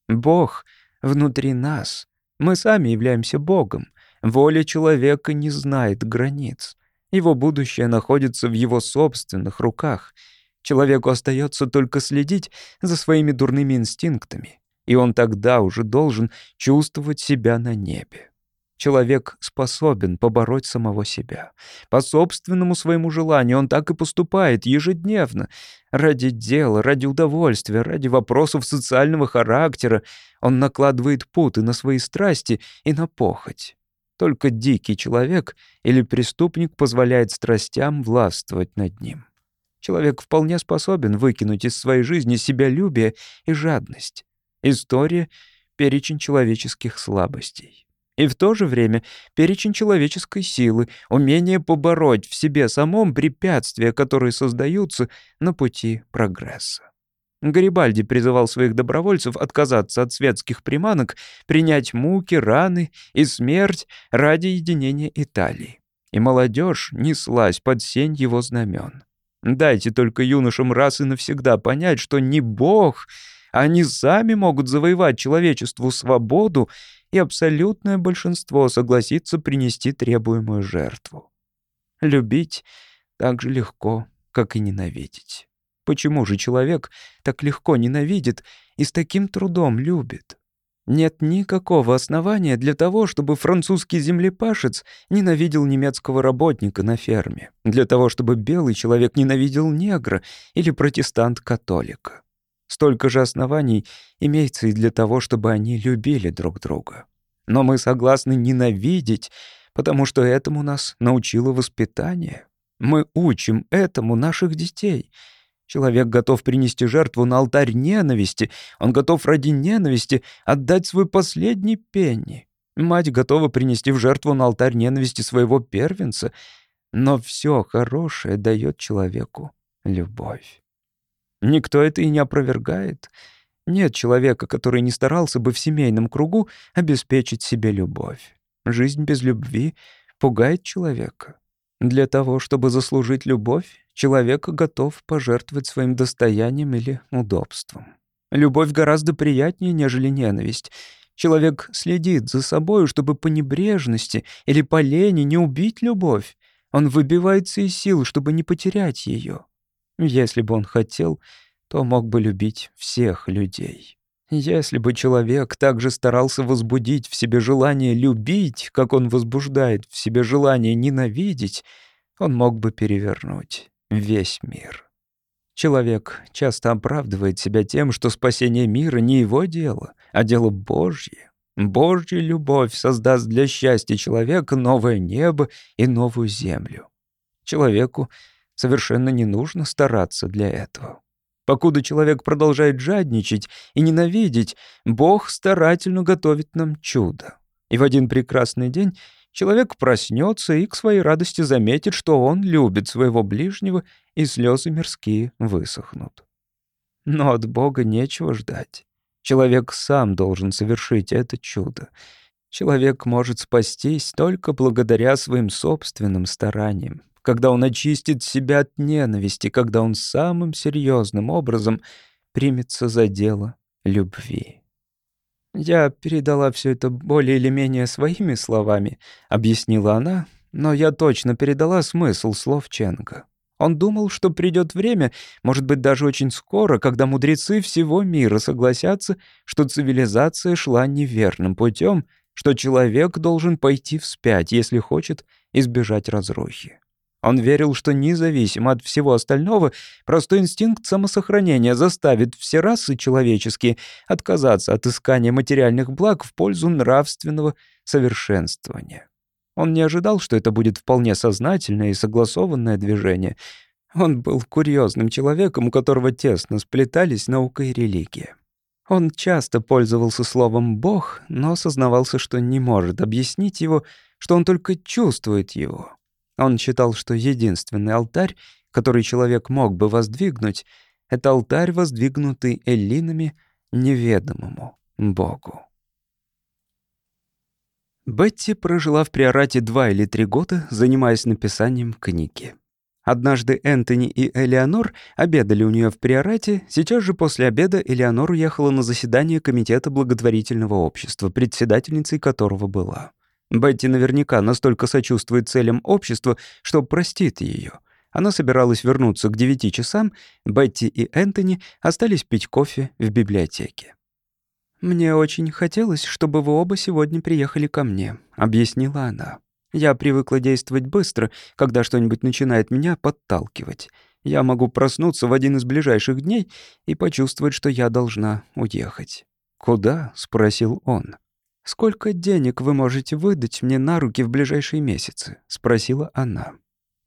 Бог внутри нас. Мы сами являемся Богом. Воля человека не знает границ. Его будущее находится в его собственных руках — Человеку остается только следить за своими дурными инстинктами, и он тогда уже должен чувствовать себя на небе. Человек способен побороть самого себя. По собственному своему желанию он так и поступает ежедневно. Ради дела, ради удовольствия, ради вопросов социального характера он накладывает путы на свои страсти и на похоть. Только дикий человек или преступник позволяет страстям властвовать над ним. Человек вполне способен выкинуть из своей жизни себялюбие и жадность. История — перечень человеческих слабостей. И в то же время перечень человеческой силы, умение побороть в себе самом препятствия, которые создаются на пути прогресса. Гарибальди призывал своих добровольцев отказаться от светских приманок, принять муки, раны и смерть ради единения Италии. И молодежь неслась под сень его знамен. Дайте только юношам раз и навсегда понять, что не Бог, а они сами могут завоевать человечеству свободу, и абсолютное большинство согласится принести требуемую жертву. Любить так же легко, как и ненавидеть. Почему же человек так легко ненавидит и с таким трудом любит? Нет никакого основания для того, чтобы французский землепашец ненавидел немецкого работника на ферме, для того, чтобы белый человек ненавидел негра или протестант-католика. Столько же оснований имеется и для того, чтобы они любили друг друга. Но мы согласны ненавидеть, потому что этому нас научило воспитание. Мы учим этому наших детей — Человек готов принести жертву на алтарь ненависти. Он готов ради ненависти отдать свой последний пенни. Мать готова принести в жертву на алтарь ненависти своего первенца. Но все хорошее дает человеку любовь. Никто это и не опровергает. Нет человека, который не старался бы в семейном кругу обеспечить себе любовь. Жизнь без любви пугает человека. Для того, чтобы заслужить любовь, человек готов пожертвовать своим достоянием или удобством. Любовь гораздо приятнее, нежели ненависть. Человек следит за собой, чтобы по небрежности или по лени не убить любовь. Он выбивается из сил, чтобы не потерять ее. Если бы он хотел, то мог бы любить всех людей. Если бы человек также старался возбудить в себе желание любить, как он возбуждает в себе желание ненавидеть, он мог бы перевернуть весь мир. Человек часто оправдывает себя тем, что спасение мира не его дело, а дело Божье. Божья любовь создаст для счастья человека новое небо и новую землю. Человеку совершенно не нужно стараться для этого. Покуда человек продолжает жадничать и ненавидеть, Бог старательно готовит нам чудо. И в один прекрасный день человек проснется и к своей радости заметит, что он любит своего ближнего, и слезы мирские высохнут. Но от Бога нечего ждать. Человек сам должен совершить это чудо. Человек может спастись только благодаря своим собственным стараниям, когда он очистит себя от ненависти, когда он самым серьезным образом примется за дело любви. «Я передала все это более или менее своими словами», — объяснила она, «но я точно передала смысл слов Ченга. Он думал, что придет время, может быть, даже очень скоро, когда мудрецы всего мира согласятся, что цивилизация шла неверным путем, что человек должен пойти вспять, если хочет избежать разрухи. Он верил, что независимо от всего остального, простой инстинкт самосохранения заставит все расы человеческие отказаться от искания материальных благ в пользу нравственного совершенствования. Он не ожидал, что это будет вполне сознательное и согласованное движение. Он был курьезным человеком, у которого тесно сплетались наука и религия. Он часто пользовался словом «бог», но осознавался, что не может объяснить его, что он только чувствует его. Он считал, что единственный алтарь, который человек мог бы воздвигнуть, это алтарь, воздвигнутый эллинами неведомому Богу. Бетти прожила в Приорате два или три года, занимаясь написанием книги. Однажды Энтони и Элеонор обедали у нее в Приорате, сейчас же после обеда Элеонор уехала на заседание Комитета благотворительного общества, председательницей которого была. Бетти наверняка настолько сочувствует целям общества, что простит ее. Она собиралась вернуться к девяти часам, Бетти и Энтони остались пить кофе в библиотеке. «Мне очень хотелось, чтобы вы оба сегодня приехали ко мне», — объяснила она. «Я привыкла действовать быстро, когда что-нибудь начинает меня подталкивать. Я могу проснуться в один из ближайших дней и почувствовать, что я должна уехать». «Куда?» — спросил он. «Сколько денег вы можете выдать мне на руки в ближайшие месяцы?» — спросила она.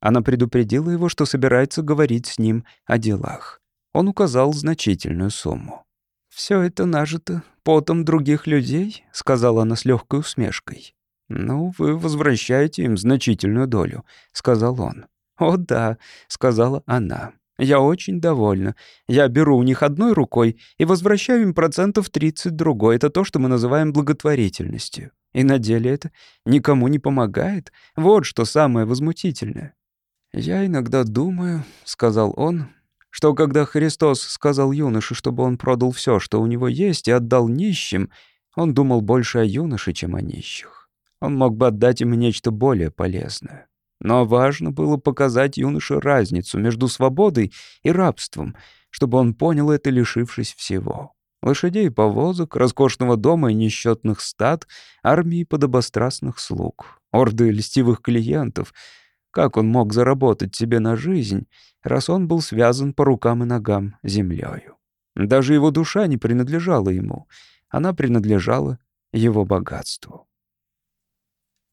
Она предупредила его, что собирается говорить с ним о делах. Он указал значительную сумму. «Все это нажито потом других людей», — сказала она с легкой усмешкой. «Ну, вы возвращаете им значительную долю», — сказал он. «О да», — сказала она. «Я очень довольна. Я беру у них одной рукой и возвращаю им процентов 30 другой. Это то, что мы называем благотворительностью. И на деле это никому не помогает. Вот что самое возмутительное». «Я иногда думаю», — сказал он, что когда Христос сказал юноше, чтобы он продал все, что у него есть, и отдал нищим, он думал больше о юноше, чем о нищих. Он мог бы отдать им нечто более полезное. Но важно было показать юноше разницу между свободой и рабством, чтобы он понял это, лишившись всего. Лошадей повозок, роскошного дома и несчетных стад, армии подобострастных слуг, орды льстивых клиентов. Как он мог заработать себе на жизнь, раз он был связан по рукам и ногам землею? Даже его душа не принадлежала ему, она принадлежала его богатству.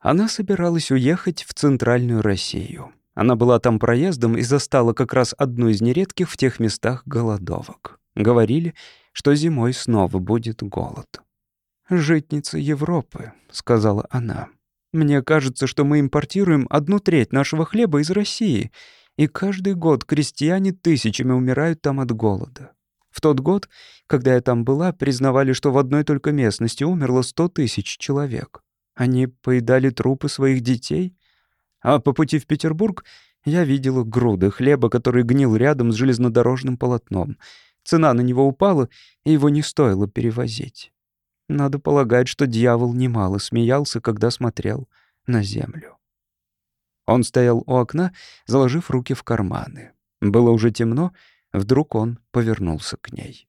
Она собиралась уехать в Центральную Россию. Она была там проездом и застала как раз одну из нередких в тех местах голодовок. Говорили, что зимой снова будет голод. «Житница Европы», — сказала она. «Мне кажется, что мы импортируем одну треть нашего хлеба из России, и каждый год крестьяне тысячами умирают там от голода. В тот год, когда я там была, признавали, что в одной только местности умерло сто тысяч человек. Они поедали трупы своих детей. А по пути в Петербург я видела груды хлеба, который гнил рядом с железнодорожным полотном. Цена на него упала, и его не стоило перевозить. Надо полагать, что дьявол немало смеялся, когда смотрел на землю. Он стоял у окна, заложив руки в карманы. Было уже темно, вдруг он повернулся к ней.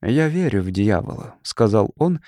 «Я верю в дьявола», — сказал он,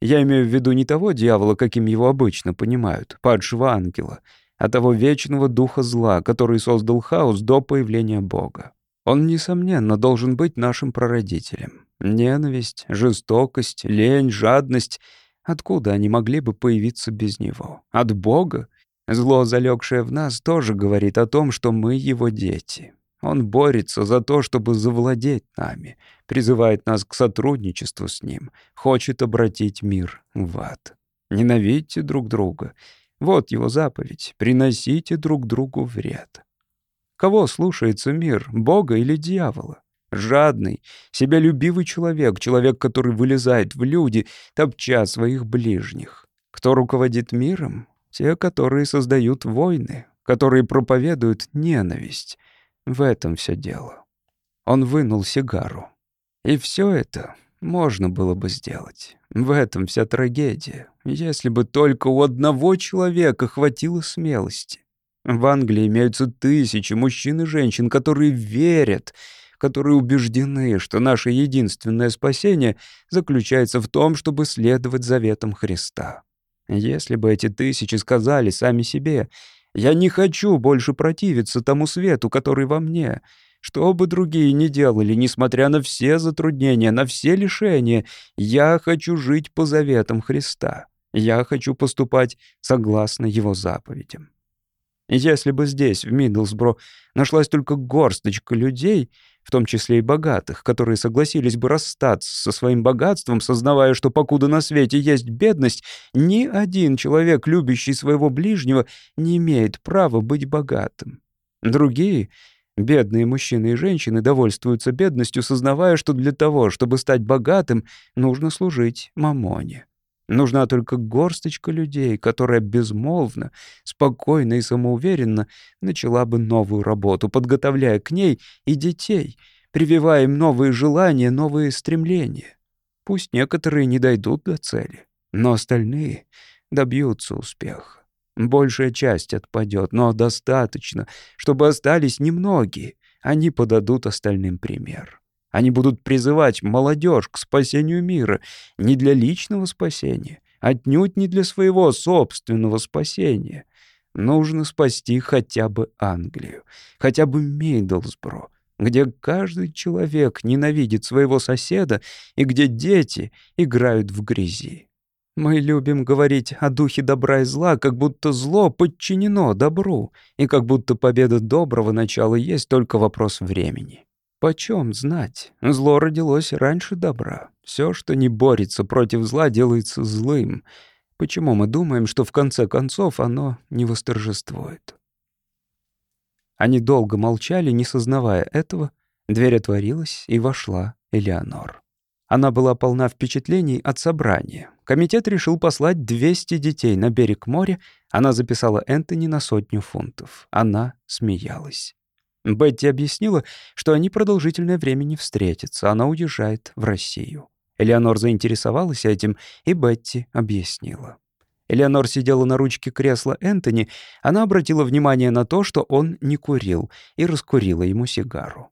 я имею в виду не того дьявола, каким его обычно понимают, падшего ангела, а того вечного духа зла, который создал хаос до появления Бога. Он, несомненно, должен быть нашим прародителем. Ненависть, жестокость, лень, жадность — откуда они могли бы появиться без него? От Бога? Зло, залегшее в нас, тоже говорит о том, что мы его дети. Он борется за то, чтобы завладеть нами, призывает нас к сотрудничеству с ним, хочет обратить мир в ад. Ненавидьте друг друга. Вот его заповедь. Приносите друг другу вред. Кого слушается мир, Бога или дьявола? Жадный, себялюбивый человек, человек, который вылезает в люди, топча своих ближних. Кто руководит миром? Те, которые создают войны, которые проповедуют ненависть. В этом все дело. Он вынул сигару. И все это можно было бы сделать. В этом вся трагедия. Если бы только у одного человека хватило смелости. В Англии имеются тысячи мужчин и женщин, которые верят, которые убеждены, что наше единственное спасение заключается в том, чтобы следовать заветам Христа. Если бы эти тысячи сказали сами себе я не хочу больше противиться тому свету, который во мне. Что бы другие ни делали, несмотря на все затруднения, на все лишения, я хочу жить по заветам Христа. Я хочу поступать согласно Его заповедям. Если бы здесь, в Миддлсбро, нашлась только горсточка людей, в том числе и богатых, которые согласились бы расстаться со своим богатством, сознавая, что покуда на свете есть бедность, ни один человек, любящий своего ближнего, не имеет права быть богатым. Другие, бедные мужчины и женщины, довольствуются бедностью, сознавая, что для того, чтобы стать богатым, нужно служить мамоне. Нужна только горсточка людей, которая безмолвно, спокойно и самоуверенно начала бы новую работу, подготовляя к ней и детей, прививая им новые желания, новые стремления. Пусть некоторые не дойдут до цели, но остальные добьются успеха. Большая часть отпадет, но достаточно, чтобы остались немногие. Они подадут остальным пример. Они будут призывать молодежь к спасению мира не для личного спасения, отнюдь не для своего собственного спасения. Нужно спасти хотя бы Англию, хотя бы Мейдлсбро, где каждый человек ненавидит своего соседа и где дети играют в грязи. Мы любим говорить о духе добра и зла, как будто зло подчинено добру, и как будто победа доброго начала есть только вопрос времени. Почем знать? Зло родилось раньше добра. Все, что не борется против зла, делается злым. Почему мы думаем, что в конце концов оно не восторжествует? Они долго молчали, не сознавая этого. Дверь отворилась, и вошла Элеонор. Она была полна впечатлений от собрания. Комитет решил послать 200 детей на берег моря. Она записала Энтони на сотню фунтов. Она смеялась. Бетти объяснила, что они продолжительное время не встретятся. Она уезжает в Россию. Элеонор заинтересовалась этим, и Бетти объяснила. Элеонор сидела на ручке кресла Энтони, она обратила внимание на то, что он не курил, и раскурила ему сигару.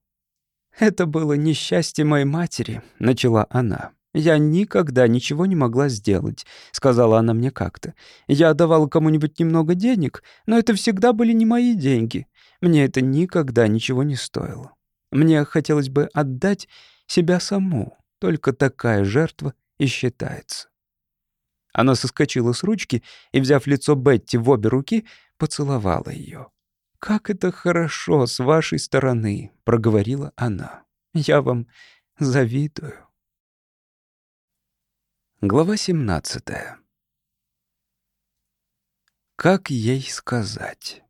«Это было несчастье моей матери», — начала она. «Я никогда ничего не могла сделать», — сказала она мне как-то. «Я давала кому-нибудь немного денег, но это всегда были не мои деньги. Мне это никогда ничего не стоило. Мне хотелось бы отдать себя саму, только такая жертва и считается». Она соскочила с ручки и, взяв лицо Бетти в обе руки, поцеловала ее. «Как это хорошо с вашей стороны», — проговорила она. «Я вам завидую». Глава 17 Как ей сказать?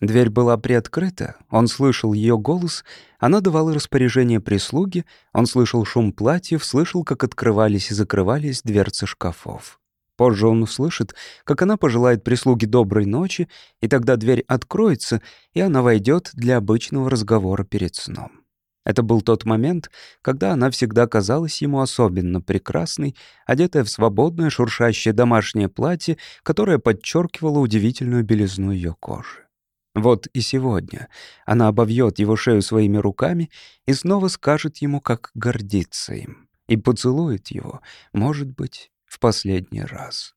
Дверь была приоткрыта, он слышал ее голос, она давала распоряжение прислуги, он слышал шум платьев, слышал, как открывались и закрывались дверцы шкафов. Позже он услышит, как она пожелает прислуге доброй ночи, и тогда дверь откроется, и она войдет для обычного разговора перед сном. Это был тот момент, когда она всегда казалась ему особенно прекрасной, одетая в свободное шуршащее домашнее платье, которое подчеркивало удивительную белизну ее кожи. Вот и сегодня она обовьет его шею своими руками и снова скажет ему, как гордится им, и поцелует его, может быть, в последний раз.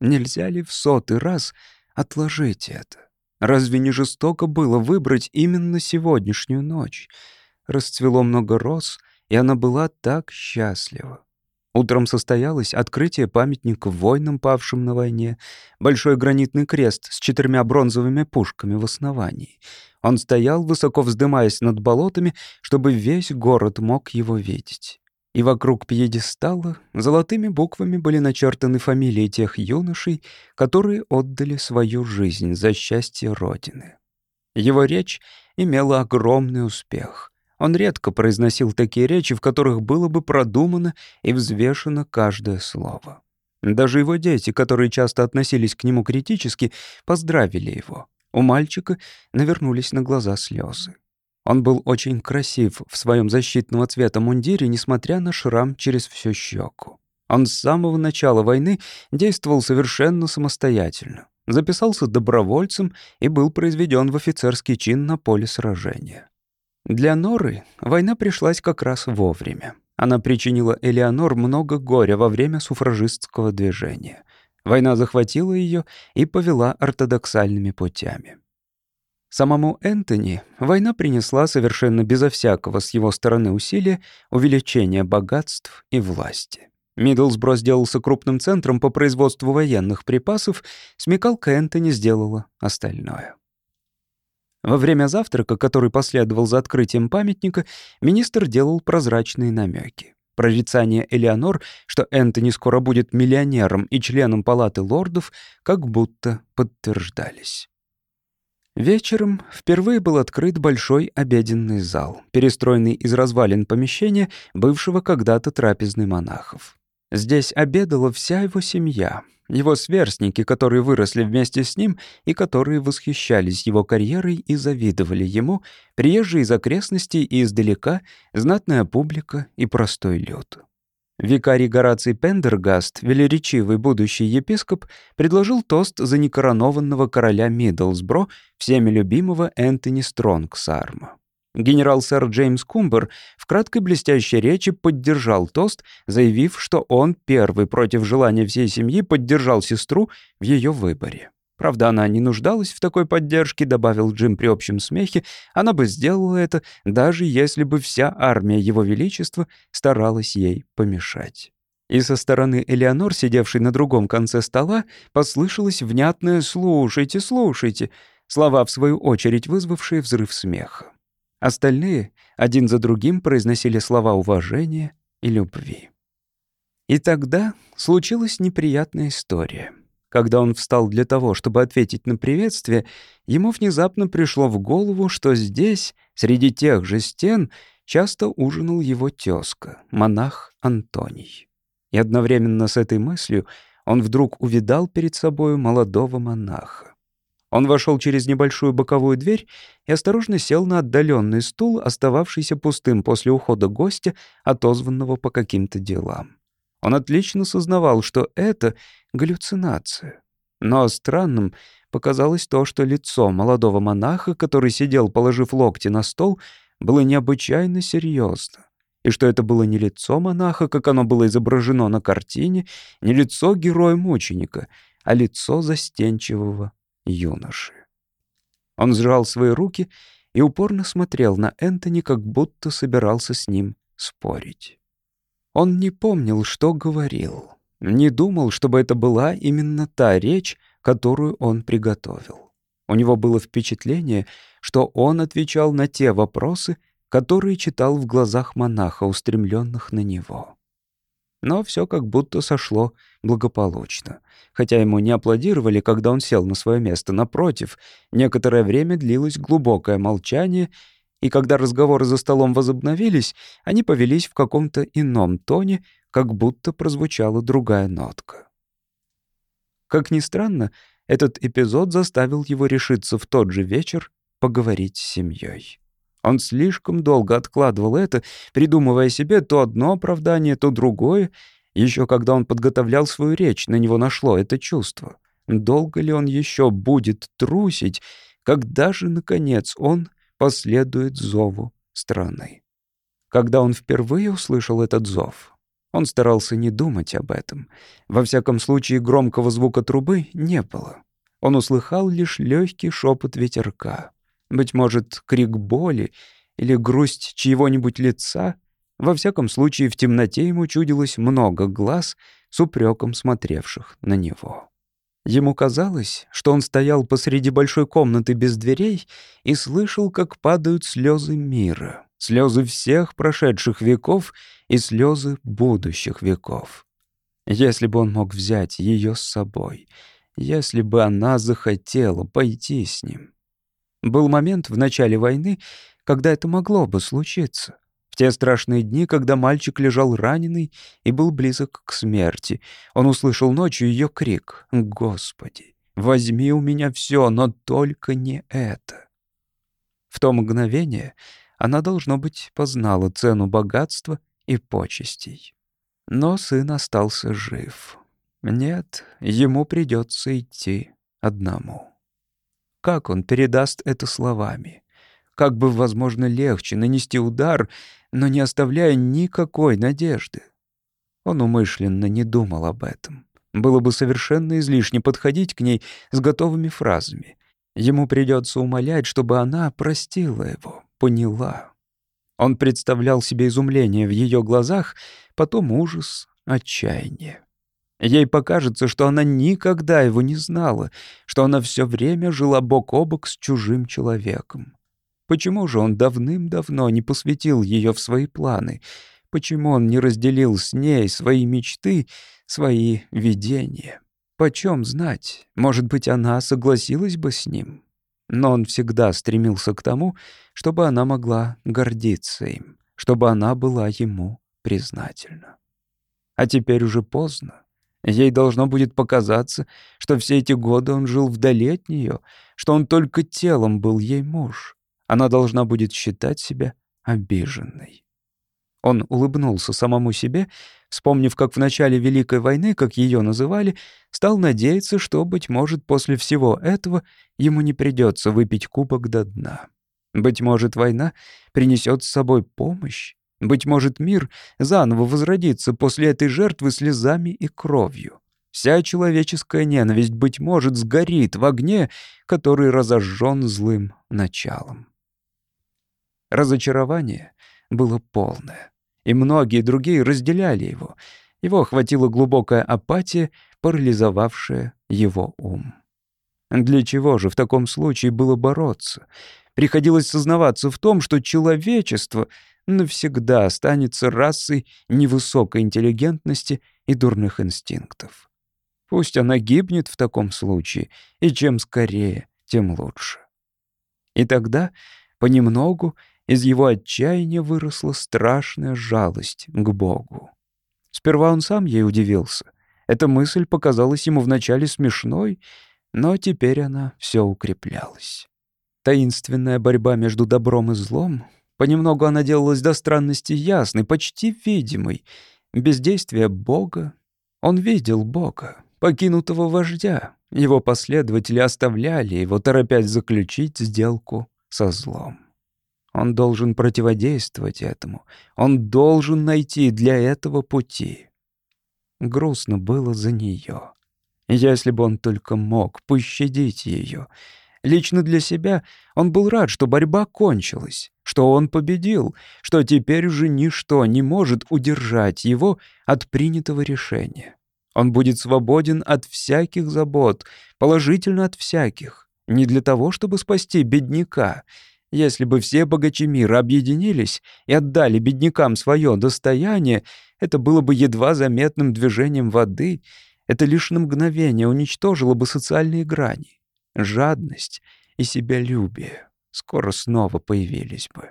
Нельзя ли в сотый раз отложить это? Разве не жестоко было выбрать именно сегодняшнюю ночь? Расцвело много роз, и она была так счастлива. Утром состоялось открытие памятника воинам, павшим на войне, большой гранитный крест с четырьмя бронзовыми пушками в основании. Он стоял, высоко вздымаясь над болотами, чтобы весь город мог его видеть и вокруг пьедестала золотыми буквами были начертаны фамилии тех юношей, которые отдали свою жизнь за счастье Родины. Его речь имела огромный успех. Он редко произносил такие речи, в которых было бы продумано и взвешено каждое слово. Даже его дети, которые часто относились к нему критически, поздравили его. У мальчика навернулись на глаза слезы. Он был очень красив в своем защитного цвета мундире, несмотря на шрам через всю щеку. Он с самого начала войны действовал совершенно самостоятельно. Записался добровольцем и был произведен в офицерский чин на поле сражения. Для Норы война пришлась как раз вовремя. Она причинила Элеонор много горя во время суфражистского движения. Война захватила ее и повела ортодоксальными путями. Самому Энтони война принесла совершенно безо всякого с его стороны усилия увеличение богатств и власти. Миддлсбро сделался крупным центром по производству военных припасов, смекалка Энтони сделала остальное. Во время завтрака, который последовал за открытием памятника, министр делал прозрачные намеки. Прорицания Элеонор, что Энтони скоро будет миллионером и членом палаты лордов, как будто подтверждались. Вечером впервые был открыт большой обеденный зал, перестроенный из развалин помещения бывшего когда-то трапезной монахов. Здесь обедала вся его семья, его сверстники, которые выросли вместе с ним и которые восхищались его карьерой и завидовали ему, приезжие из окрестностей и издалека, знатная публика и простой люд. Викарий Гораций Пендергаст, велеречивый будущий епископ, предложил тост за некоронованного короля Миддлсбро, всеми любимого Энтони Стронгсарма. Генерал сэр Джеймс Кумбер в краткой блестящей речи поддержал тост, заявив, что он первый против желания всей семьи поддержал сестру в ее выборе. Правда, она не нуждалась в такой поддержке, добавил Джим при общем смехе. Она бы сделала это, даже если бы вся армия Его Величества старалась ей помешать. И со стороны Элеонор, сидевшей на другом конце стола, послышалось внятное «слушайте, слушайте», слова, в свою очередь, вызвавшие взрыв смеха. Остальные один за другим произносили слова уважения и любви. И тогда случилась неприятная история. Когда он встал для того, чтобы ответить на приветствие, ему внезапно пришло в голову, что здесь, среди тех же стен, часто ужинал его тезка, монах Антоний. И одновременно с этой мыслью он вдруг увидал перед собой молодого монаха. Он вошел через небольшую боковую дверь и осторожно сел на отдаленный стул, остававшийся пустым после ухода гостя, отозванного по каким-то делам. Он отлично сознавал, что это галлюцинация. Но странным показалось то, что лицо молодого монаха, который сидел, положив локти на стол, было необычайно серьезно и что это было не лицо монаха, как оно было изображено на картине, не лицо героя-мученика, а лицо застенчивого юноши. Он сжал свои руки и упорно смотрел на Энтони, как будто собирался с ним спорить. Он не помнил, что говорил, не думал, чтобы это была именно та речь, которую он приготовил. У него было впечатление, что он отвечал на те вопросы, которые читал в глазах монаха, устремленных на него. Но все как будто сошло благополучно. Хотя ему не аплодировали, когда он сел на свое место. Напротив, некоторое время длилось глубокое молчание, и когда разговоры за столом возобновились, они повелись в каком-то ином тоне, как будто прозвучала другая нотка. Как ни странно, этот эпизод заставил его решиться в тот же вечер поговорить с семьей. Он слишком долго откладывал это, придумывая себе то одно оправдание, то другое. Еще когда он подготовлял свою речь, на него нашло это чувство. Долго ли он еще будет трусить, когда же, наконец, он последует зову страны? Когда он впервые услышал этот зов, он старался не думать об этом. Во всяком случае, громкого звука трубы не было. Он услыхал лишь легкий шепот ветерка. Быть может, крик боли или грусть чьего-нибудь лица. Во всяком случае, в темноте ему чудилось много глаз с упреком смотревших на него. Ему казалось, что он стоял посреди большой комнаты без дверей и слышал, как падают слезы мира, слезы всех прошедших веков и слезы будущих веков. Если бы он мог взять ее с собой, если бы она захотела пойти с ним. Был момент в начале войны, когда это могло бы случиться. В те страшные дни, когда мальчик лежал раненый и был близок к смерти, он услышал ночью ее крик «Господи, возьми у меня все, но только не это». В то мгновение она, должно быть, познала цену богатства и почестей. Но сын остался жив. Нет, ему придется идти одному. Как он передаст это словами? Как бы, возможно, легче нанести удар, но не оставляя никакой надежды? Он умышленно не думал об этом. Было бы совершенно излишне подходить к ней с готовыми фразами. Ему придется умолять, чтобы она простила его, поняла. Он представлял себе изумление в ее глазах, потом ужас, отчаяние. Ей покажется, что она никогда его не знала, что она все время жила бок о бок с чужим человеком. Почему же он давным-давно не посвятил ее в свои планы? Почему он не разделил с ней свои мечты, свои видения? Почем знать? Может быть, она согласилась бы с ним? Но он всегда стремился к тому, чтобы она могла гордиться им, чтобы она была ему признательна. А теперь уже поздно. Ей должно будет показаться, что все эти годы он жил вдали от нее, что он только телом был ей муж. Она должна будет считать себя обиженной. Он улыбнулся самому себе, вспомнив, как в начале Великой войны, как ее называли, стал надеяться, что, быть может, после всего этого ему не придется выпить кубок до дна. Быть может, война принесет с собой помощь, быть может, мир заново возродится после этой жертвы слезами и кровью. Вся человеческая ненависть, быть может, сгорит в огне, который разожжен злым началом. Разочарование было полное, и многие другие разделяли его. Его охватила глубокая апатия, парализовавшая его ум. Для чего же в таком случае было бороться? Приходилось сознаваться в том, что человечество навсегда останется расой невысокой интеллигентности и дурных инстинктов. Пусть она гибнет в таком случае, и чем скорее, тем лучше. И тогда, понемногу, из его отчаяния выросла страшная жалость к Богу. Сперва он сам ей удивился. Эта мысль показалась ему вначале смешной, но теперь она все укреплялась. Таинственная борьба между добром и злом, понемногу она делалась до странности ясной, почти видимой. Бездействие Бога. Он видел Бога, покинутого вождя. Его последователи оставляли его, торопясь заключить сделку со злом. Он должен противодействовать этому. Он должен найти для этого пути. Грустно было за нее. Если бы он только мог пощадить ее. Лично для себя он был рад, что борьба кончилась, что он победил, что теперь уже ничто не может удержать его от принятого решения. Он будет свободен от всяких забот, положительно от всяких. Не для того, чтобы спасти бедняка. Если бы все богачи мира объединились и отдали беднякам свое достояние, это было бы едва заметным движением воды, это лишь на мгновение уничтожило бы социальные грани. Жадность и себялюбие скоро снова появились бы.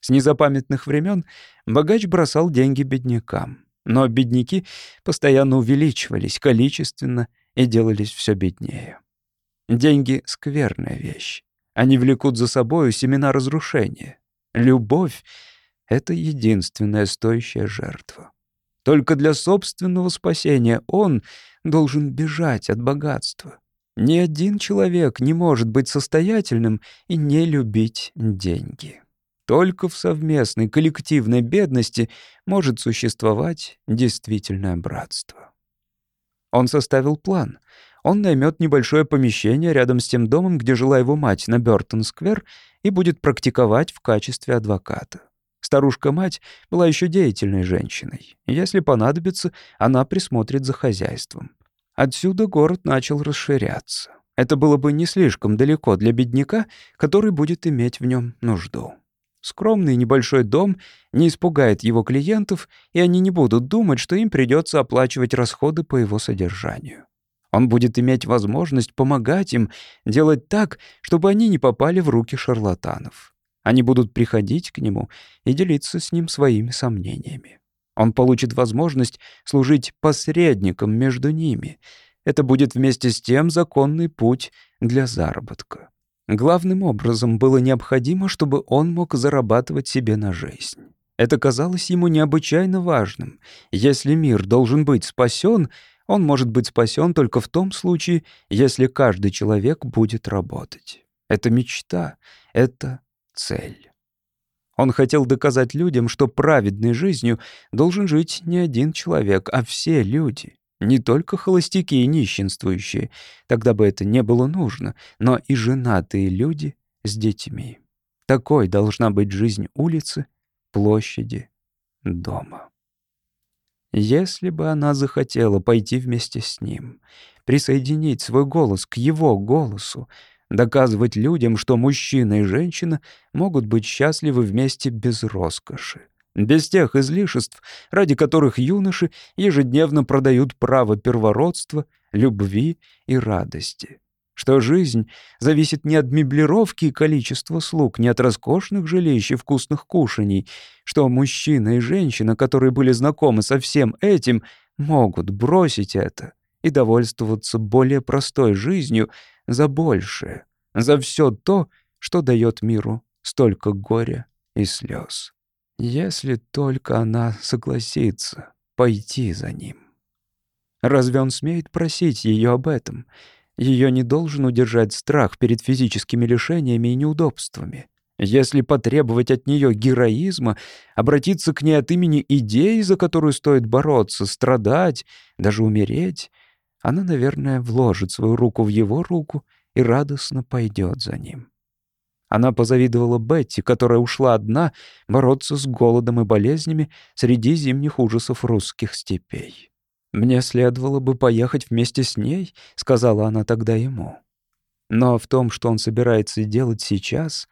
С незапамятных времен богач бросал деньги беднякам. Но бедняки постоянно увеличивались количественно и делались все беднее. Деньги — скверная вещь. Они влекут за собою семена разрушения. Любовь — это единственная стоящая жертва. Только для собственного спасения он должен бежать от богатства. Ни один человек не может быть состоятельным и не любить деньги. Только в совместной коллективной бедности может существовать действительное братство. Он составил план. Он наймет небольшое помещение рядом с тем домом, где жила его мать, на Бёртон-сквер, и будет практиковать в качестве адвоката. Старушка-мать была еще деятельной женщиной. Если понадобится, она присмотрит за хозяйством. Отсюда город начал расширяться. Это было бы не слишком далеко для бедняка, который будет иметь в нем нужду. Скромный небольшой дом не испугает его клиентов, и они не будут думать, что им придется оплачивать расходы по его содержанию. Он будет иметь возможность помогать им делать так, чтобы они не попали в руки шарлатанов. Они будут приходить к нему и делиться с ним своими сомнениями. Он получит возможность служить посредником между ними. Это будет вместе с тем законный путь для заработка. Главным образом было необходимо, чтобы он мог зарабатывать себе на жизнь. Это казалось ему необычайно важным. Если мир должен быть спасен, он может быть спасен только в том случае, если каждый человек будет работать. Это мечта, это цель. Он хотел доказать людям, что праведной жизнью должен жить не один человек, а все люди. Не только холостяки и нищенствующие, тогда бы это не было нужно, но и женатые люди с детьми. Такой должна быть жизнь улицы, площади, дома. Если бы она захотела пойти вместе с ним, присоединить свой голос к его голосу, доказывать людям, что мужчина и женщина могут быть счастливы вместе без роскоши, без тех излишеств, ради которых юноши ежедневно продают право первородства, любви и радости. Что жизнь зависит не от меблировки и количества слуг, не от роскошных жилищ и вкусных кушаний, что мужчина и женщина, которые были знакомы со всем этим, могут бросить это и довольствоваться более простой жизнью за большее, за все то, что дает миру столько горя и слез. Если только она согласится пойти за ним. Разве он смеет просить ее об этом? Ее не должен удержать страх перед физическими лишениями и неудобствами. Если потребовать от нее героизма, обратиться к ней от имени идеи, за которую стоит бороться, страдать, даже умереть, она, наверное, вложит свою руку в его руку и радостно пойдет за ним. Она позавидовала Бетти, которая ушла одна бороться с голодом и болезнями среди зимних ужасов русских степей. «Мне следовало бы поехать вместе с ней», — сказала она тогда ему. Но в том, что он собирается делать сейчас,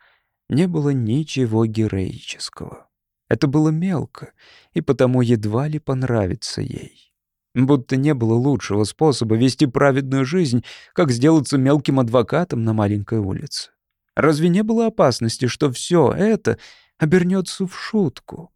не было ничего героического. Это было мелко, и потому едва ли понравится ей. Будто не было лучшего способа вести праведную жизнь, как сделаться мелким адвокатом на маленькой улице. Разве не было опасности, что все это обернется в шутку?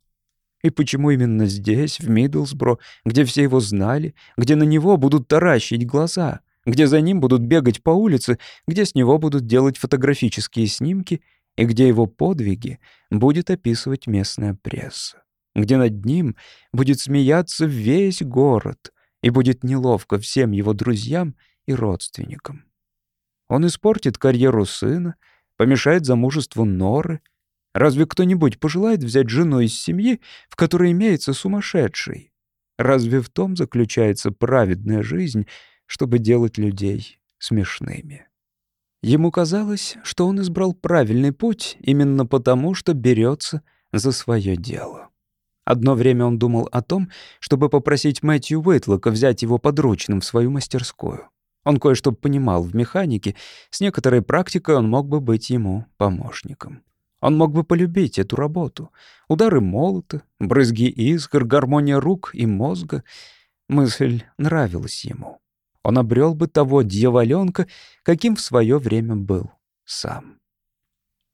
И почему именно здесь, в Миддлсбро, где все его знали, где на него будут таращить глаза, где за ним будут бегать по улице, где с него будут делать фотографические снимки и где его подвиги будет описывать местная пресса, где над ним будет смеяться весь город и будет неловко всем его друзьям и родственникам. Он испортит карьеру сына, помешает замужеству Норы — Разве кто-нибудь пожелает взять жену из семьи, в которой имеется сумасшедший? Разве в том заключается праведная жизнь, чтобы делать людей смешными? Ему казалось, что он избрал правильный путь именно потому, что берется за свое дело. Одно время он думал о том, чтобы попросить Мэтью Уэйтлока взять его подручным в свою мастерскую. Он кое-что понимал в механике, с некоторой практикой он мог бы быть ему помощником. Он мог бы полюбить эту работу. Удары молота, брызги искр, гармония рук и мозга. Мысль нравилась ему. Он обрел бы того дьяволенка, каким в свое время был сам.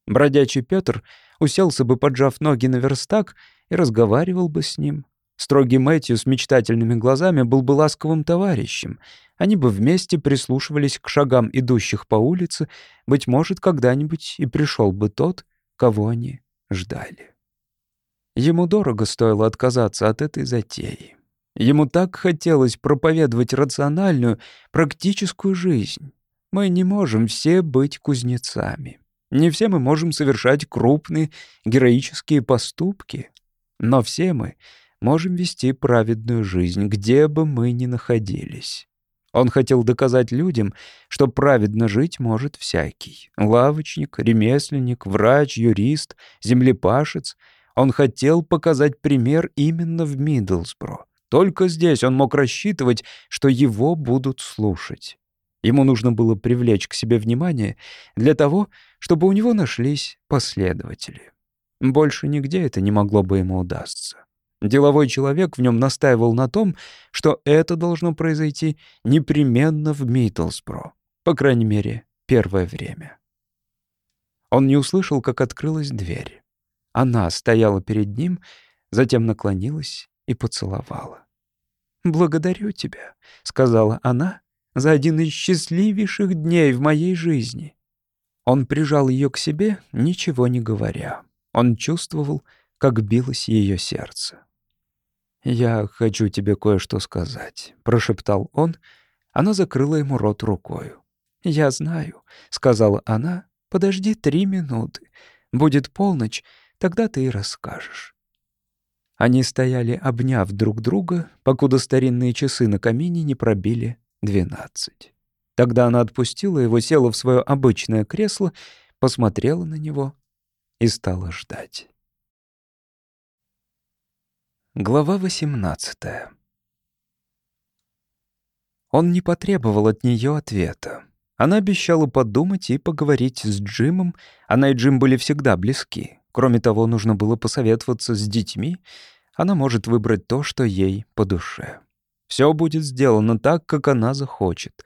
Бродячий Петр уселся бы, поджав ноги на верстак, и разговаривал бы с ним. Строгий Мэтью с мечтательными глазами был бы ласковым товарищем. Они бы вместе прислушивались к шагам идущих по улице. Быть может, когда-нибудь и пришел бы тот, кого они ждали. Ему дорого стоило отказаться от этой затеи. Ему так хотелось проповедовать рациональную, практическую жизнь. Мы не можем все быть кузнецами. Не все мы можем совершать крупные героические поступки. Но все мы можем вести праведную жизнь, где бы мы ни находились. Он хотел доказать людям, что праведно жить может всякий. Лавочник, ремесленник, врач, юрист, землепашец. Он хотел показать пример именно в Миддлсбро. Только здесь он мог рассчитывать, что его будут слушать. Ему нужно было привлечь к себе внимание для того, чтобы у него нашлись последователи. Больше нигде это не могло бы ему удастся. Деловой человек в нем настаивал на том, что это должно произойти непременно в Миттлсбро, по крайней мере, первое время. Он не услышал, как открылась дверь. Она стояла перед ним, затем наклонилась и поцеловала. «Благодарю тебя», — сказала она, — «за один из счастливейших дней в моей жизни». Он прижал ее к себе, ничего не говоря. Он чувствовал, как билось ее сердце. «Я хочу тебе кое-что сказать», — прошептал он. Она закрыла ему рот рукою. «Я знаю», — сказала она. «Подожди три минуты. Будет полночь, тогда ты и расскажешь». Они стояли, обняв друг друга, покуда старинные часы на камине не пробили двенадцать. Тогда она отпустила его, села в свое обычное кресло, посмотрела на него и стала ждать. Глава 18 Он не потребовал от нее ответа. Она обещала подумать и поговорить с Джимом. Она и Джим были всегда близки. Кроме того, нужно было посоветоваться с детьми. Она может выбрать то, что ей по душе. Все будет сделано так, как она захочет.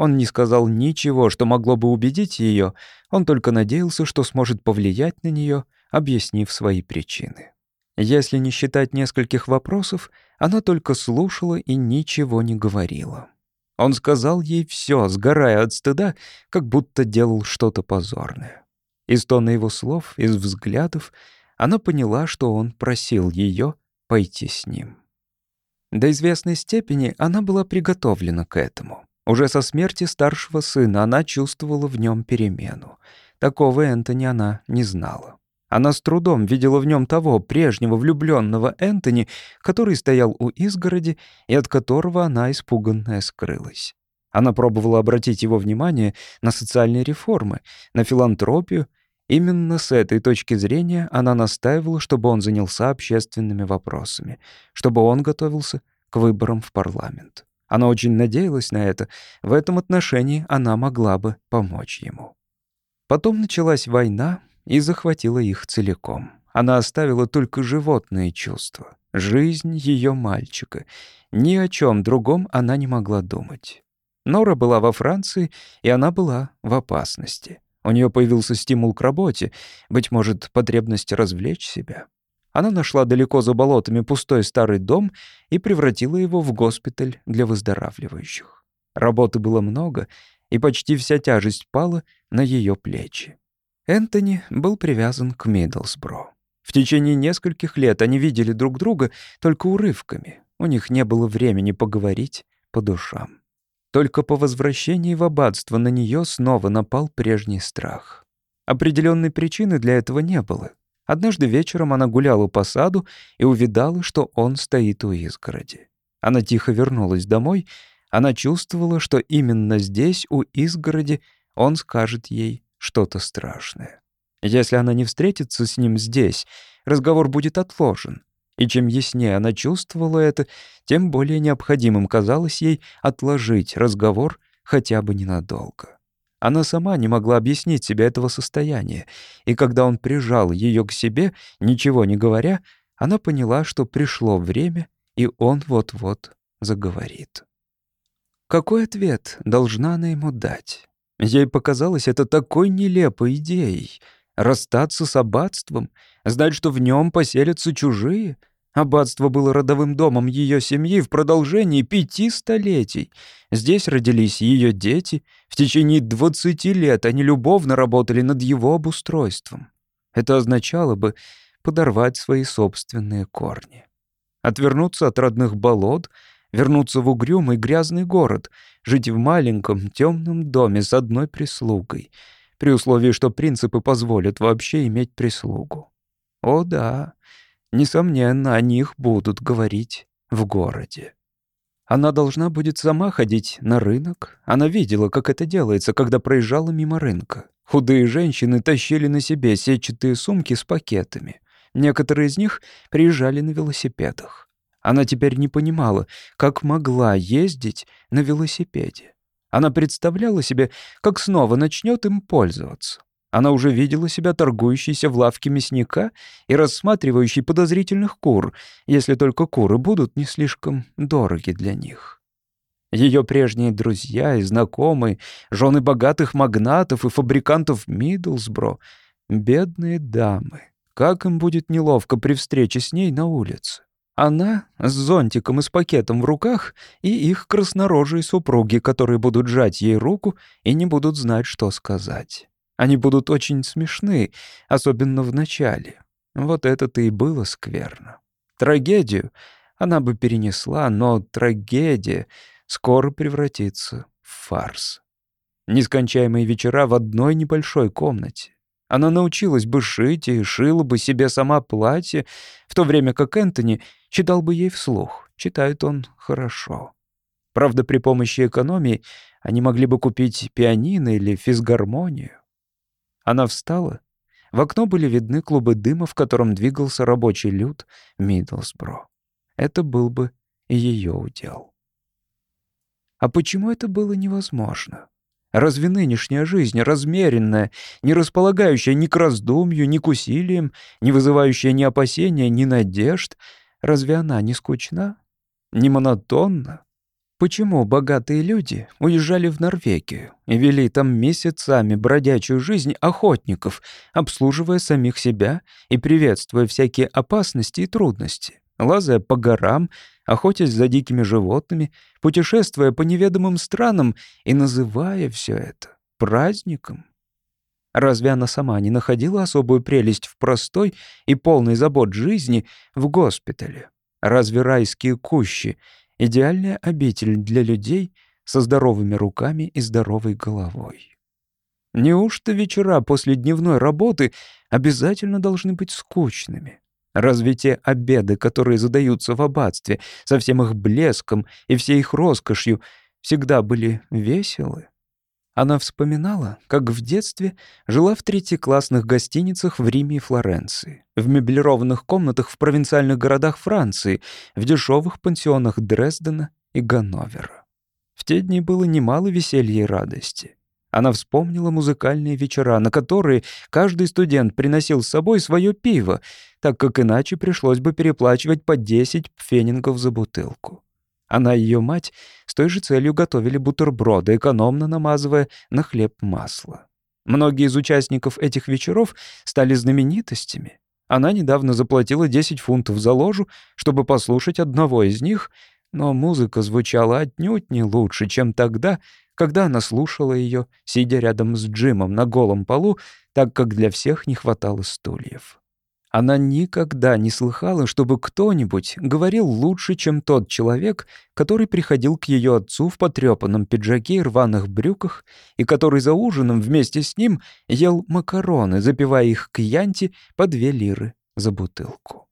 Он не сказал ничего, что могло бы убедить ее. Он только надеялся, что сможет повлиять на нее, объяснив свои причины. Если не считать нескольких вопросов, она только слушала и ничего не говорила. Он сказал ей все, сгорая от стыда, как будто делал что-то позорное. Из тона его слов, из взглядов, она поняла, что он просил ее пойти с ним. До известной степени она была приготовлена к этому. Уже со смерти старшего сына она чувствовала в нем перемену. Такого Энтони она не знала. Она с трудом видела в нем того прежнего влюбленного Энтони, который стоял у изгороди и от которого она испуганная скрылась. Она пробовала обратить его внимание на социальные реформы, на филантропию. Именно с этой точки зрения она настаивала, чтобы он занялся общественными вопросами, чтобы он готовился к выборам в парламент. Она очень надеялась на это. В этом отношении она могла бы помочь ему. Потом началась война, и захватила их целиком. она оставила только животные чувства, жизнь ее мальчика. Ни о чем другом она не могла думать. Нора была во Франции, и она была в опасности. У нее появился стимул к работе, быть может, потребность развлечь себя. Она нашла далеко за болотами пустой старый дом и превратила его в госпиталь для выздоравливающих. Работы было много, и почти вся тяжесть пала на ее плечи. Энтони был привязан к Миддлсбро. В течение нескольких лет они видели друг друга только урывками. У них не было времени поговорить по душам. Только по возвращении в аббатство на нее снова напал прежний страх. Определенной причины для этого не было. Однажды вечером она гуляла по саду и увидала, что он стоит у изгороди. Она тихо вернулась домой. Она чувствовала, что именно здесь, у изгороди, он скажет ей что-то страшное. Если она не встретится с ним здесь, разговор будет отложен. И чем яснее она чувствовала это, тем более необходимым казалось ей отложить разговор хотя бы ненадолго. Она сама не могла объяснить себе этого состояния, и когда он прижал ее к себе, ничего не говоря, она поняла, что пришло время, и он вот-вот заговорит. Какой ответ должна она ему дать? Ей показалось это такой нелепой идеей — Расстаться с аббатством? Знать, что в нем поселятся чужие? Аббатство было родовым домом ее семьи в продолжении пяти столетий. Здесь родились ее дети. В течение двадцати лет они любовно работали над его обустройством. Это означало бы подорвать свои собственные корни. Отвернуться от родных болот, вернуться в угрюмый грязный город, жить в маленьком темном доме с одной прислугой — при условии, что принципы позволят вообще иметь прислугу. О да, несомненно, о них будут говорить в городе. Она должна будет сама ходить на рынок. Она видела, как это делается, когда проезжала мимо рынка. Худые женщины тащили на себе сетчатые сумки с пакетами. Некоторые из них приезжали на велосипедах. Она теперь не понимала, как могла ездить на велосипеде. Она представляла себе, как снова начнет им пользоваться. Она уже видела себя торгующейся в лавке мясника и рассматривающей подозрительных кур, если только куры будут не слишком дороги для них. Ее прежние друзья и знакомые, жены богатых магнатов и фабрикантов Миддлсбро, бедные дамы, как им будет неловко при встрече с ней на улице. Она с зонтиком и с пакетом в руках, и их краснорожие супруги, которые будут жать ей руку и не будут знать, что сказать. Они будут очень смешны, особенно в начале. Вот это-то и было скверно. Трагедию она бы перенесла, но трагедия скоро превратится в фарс. Нескончаемые вечера в одной небольшой комнате. Она научилась бы шить и шила бы себе сама платье, в то время как Энтони читал бы ей вслух. Читает он хорошо. Правда, при помощи экономии они могли бы купить пианино или физгармонию. Она встала. В окно были видны клубы дыма, в котором двигался рабочий люд Миддлсбро. Это был бы ее удел. А почему это было невозможно? Разве нынешняя жизнь, размеренная, не располагающая ни к раздумью, ни к усилиям, не вызывающая ни опасения, ни надежд, разве она не скучна, не монотонна? Почему богатые люди уезжали в Норвегию и вели там месяцами бродячую жизнь охотников, обслуживая самих себя и приветствуя всякие опасности и трудности, лазая по горам, охотясь за дикими животными, путешествуя по неведомым странам и называя все это праздником. Разве она сама не находила особую прелесть в простой и полной забот жизни в госпитале? Разве райские кущи — идеальная обитель для людей со здоровыми руками и здоровой головой? Неужто вечера после дневной работы обязательно должны быть скучными? Разве те обеды, которые задаются в аббатстве, со всем их блеском и всей их роскошью, всегда были веселы? Она вспоминала, как в детстве жила в третьеклассных гостиницах в Риме и Флоренции, в меблированных комнатах в провинциальных городах Франции, в дешевых пансионах Дрездена и Ганновера. В те дни было немало веселья и радости. Она вспомнила музыкальные вечера, на которые каждый студент приносил с собой свое пиво, так как иначе пришлось бы переплачивать по 10 пфенингов за бутылку. Она и ее мать с той же целью готовили бутерброды, экономно намазывая на хлеб масло. Многие из участников этих вечеров стали знаменитостями. Она недавно заплатила 10 фунтов за ложу, чтобы послушать одного из них, но музыка звучала отнюдь не лучше, чем тогда, когда она слушала ее, сидя рядом с Джимом на голом полу, так как для всех не хватало стульев. Она никогда не слыхала, чтобы кто-нибудь говорил лучше, чем тот человек, который приходил к ее отцу в потрепанном пиджаке и рваных брюках, и который за ужином вместе с ним ел макароны, запивая их к янте по две лиры за бутылку.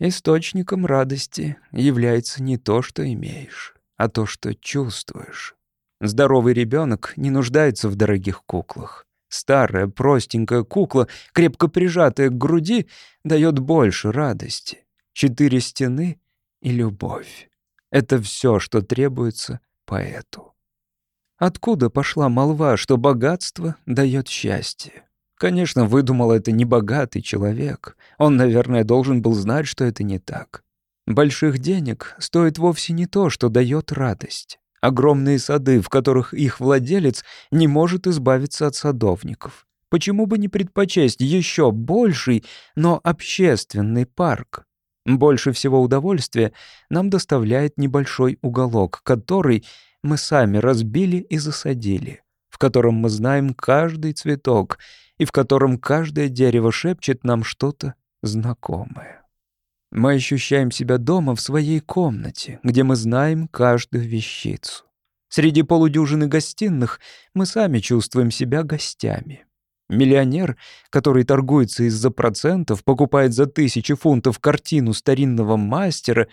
Источником радости является не то, что имеешь, а то, что чувствуешь. Здоровый ребенок не нуждается в дорогих куклах. Старая, простенькая кукла, крепко прижатая к груди, дает больше радости. Четыре стены и любовь. Это все, что требуется поэту. Откуда пошла молва, что богатство дает счастье? Конечно, выдумал это небогатый человек. Он, наверное, должен был знать, что это не так. Больших денег стоит вовсе не то, что дает радость. Огромные сады, в которых их владелец не может избавиться от садовников. Почему бы не предпочесть еще больший, но общественный парк? Больше всего удовольствия нам доставляет небольшой уголок, который мы сами разбили и засадили, в котором мы знаем каждый цветок и в котором каждое дерево шепчет нам что-то знакомое. Мы ощущаем себя дома в своей комнате, где мы знаем каждую вещицу. Среди полудюжины гостиных мы сами чувствуем себя гостями. Миллионер, который торгуется из-за процентов, покупает за тысячи фунтов картину старинного мастера,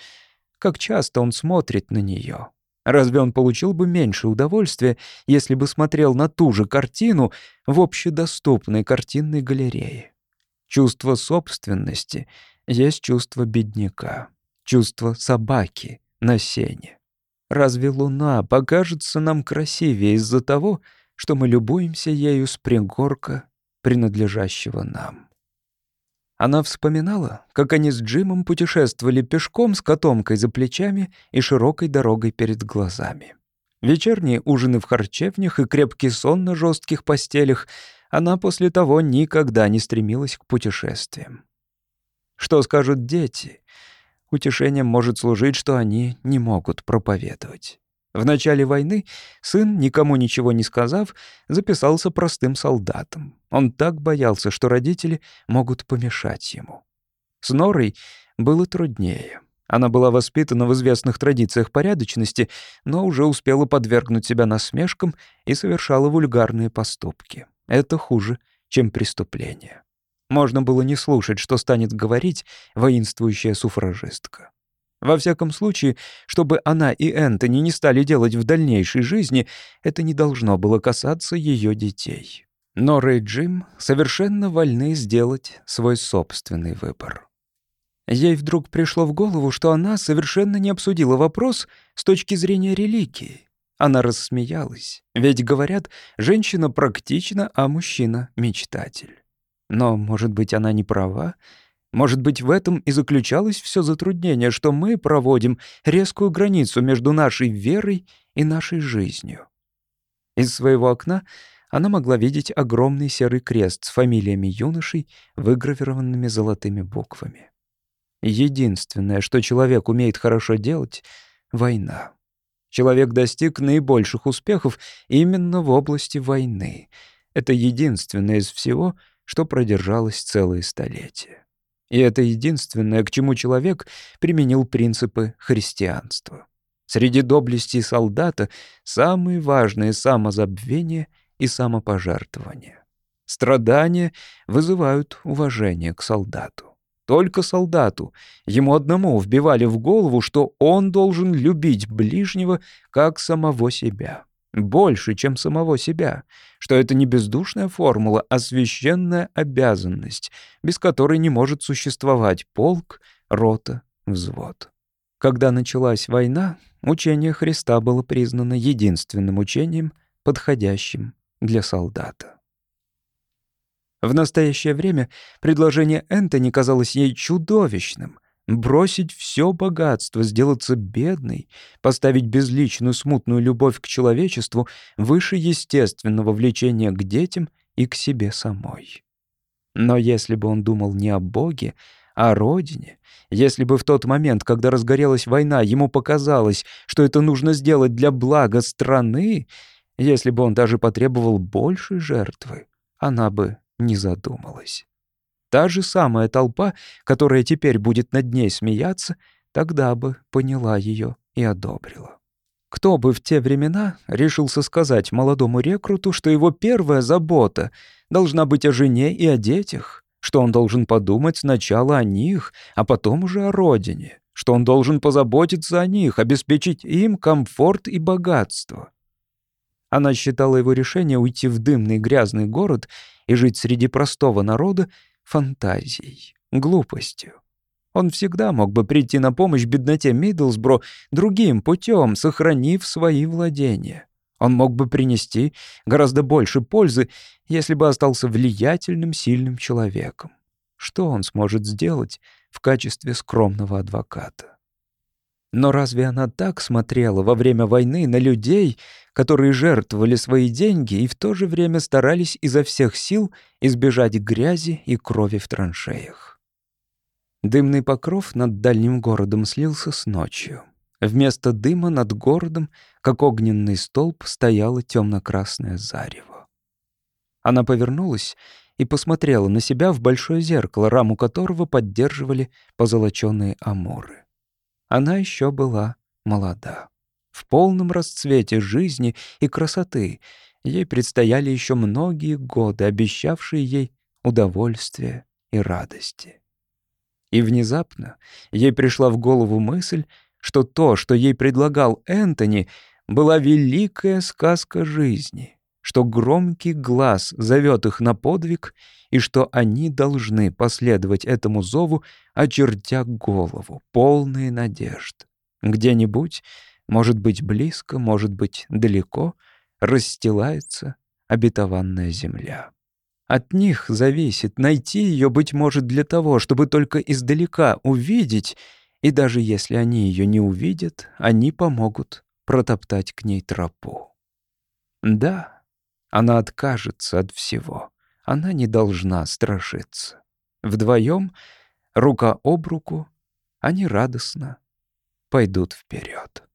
как часто он смотрит на нее. Разве он получил бы меньше удовольствия, если бы смотрел на ту же картину в общедоступной картинной галерее? Чувство собственности есть чувство бедняка, чувство собаки на сене. Разве луна покажется нам красивее из-за того, что мы любуемся ею с пригорка, принадлежащего нам? Она вспоминала, как они с Джимом путешествовали пешком с котомкой за плечами и широкой дорогой перед глазами. Вечерние ужины в харчевнях и крепкий сон на жестких постелях она после того никогда не стремилась к путешествиям. Что скажут дети? Утешением может служить, что они не могут проповедовать. В начале войны сын, никому ничего не сказав, записался простым солдатом. Он так боялся, что родители могут помешать ему. С Норой было труднее. Она была воспитана в известных традициях порядочности, но уже успела подвергнуть себя насмешкам и совершала вульгарные поступки. Это хуже, чем преступление. Можно было не слушать, что станет говорить воинствующая суфражистка. Во всяком случае, чтобы она и Энтони не стали делать в дальнейшей жизни, это не должно было касаться ее детей. Но Рэй Джим совершенно вольны сделать свой собственный выбор. Ей вдруг пришло в голову, что она совершенно не обсудила вопрос с точки зрения религии. Она рассмеялась, ведь, говорят, женщина практична, а мужчина — мечтатель. Но, может быть, она не права? Может быть, в этом и заключалось все затруднение, что мы проводим резкую границу между нашей верой и нашей жизнью. Из своего окна она могла видеть огромный серый крест с фамилиями юношей, выгравированными золотыми буквами. Единственное, что человек умеет хорошо делать — война. Человек достиг наибольших успехов именно в области войны. Это единственное из всего — что продержалось целые столетия. И это единственное, к чему человек применил принципы христианства. Среди доблестей солдата самые важные самозабвение и самопожертвование. Страдания вызывают уважение к солдату. Только солдату, ему одному вбивали в голову, что он должен любить ближнего как самого себя больше, чем самого себя, что это не бездушная формула, а священная обязанность, без которой не может существовать полк, рота, взвод. Когда началась война, учение Христа было признано единственным учением, подходящим для солдата. В настоящее время предложение Энтони казалось ей чудовищным. Бросить все богатство, сделаться бедной, поставить безличную смутную любовь к человечеству выше естественного влечения к детям и к себе самой. Но если бы он думал не о Боге, а о родине, если бы в тот момент, когда разгорелась война, ему показалось, что это нужно сделать для блага страны, если бы он даже потребовал большей жертвы, она бы не задумалась. Та же самая толпа, которая теперь будет над ней смеяться, тогда бы поняла ее и одобрила. Кто бы в те времена решился сказать молодому рекруту, что его первая забота должна быть о жене и о детях, что он должен подумать сначала о них, а потом уже о родине, что он должен позаботиться о них, обеспечить им комфорт и богатство. Она считала его решение уйти в дымный грязный город и жить среди простого народа фантазией, глупостью. Он всегда мог бы прийти на помощь бедноте Миддлсбро другим путем, сохранив свои владения. Он мог бы принести гораздо больше пользы, если бы остался влиятельным, сильным человеком. Что он сможет сделать в качестве скромного адвоката? Но разве она так смотрела во время войны на людей, которые жертвовали свои деньги и в то же время старались изо всех сил избежать грязи и крови в траншеях? Дымный покров над дальним городом слился с ночью. Вместо дыма над городом, как огненный столб, стояло темно-красное зарево. Она повернулась и посмотрела на себя в большое зеркало, раму которого поддерживали позолоченные амуры. Она еще была молода. В полном расцвете жизни и красоты ей предстояли еще многие годы, обещавшие ей удовольствие и радости. И внезапно ей пришла в голову мысль, что то, что ей предлагал Энтони, была великая сказка жизни, что громкий глаз зовет их на подвиг и что они должны последовать этому зову, очертя голову, полные надежд. Где-нибудь, может быть близко, может быть далеко, расстилается обетованная земля. От них зависит найти ее, быть может, для того, чтобы только издалека увидеть, и даже если они ее не увидят, они помогут протоптать к ней тропу. Да, она откажется от всего. Она не должна страшиться. Вдвоем, рука об руку, они радостно пойдут вперед.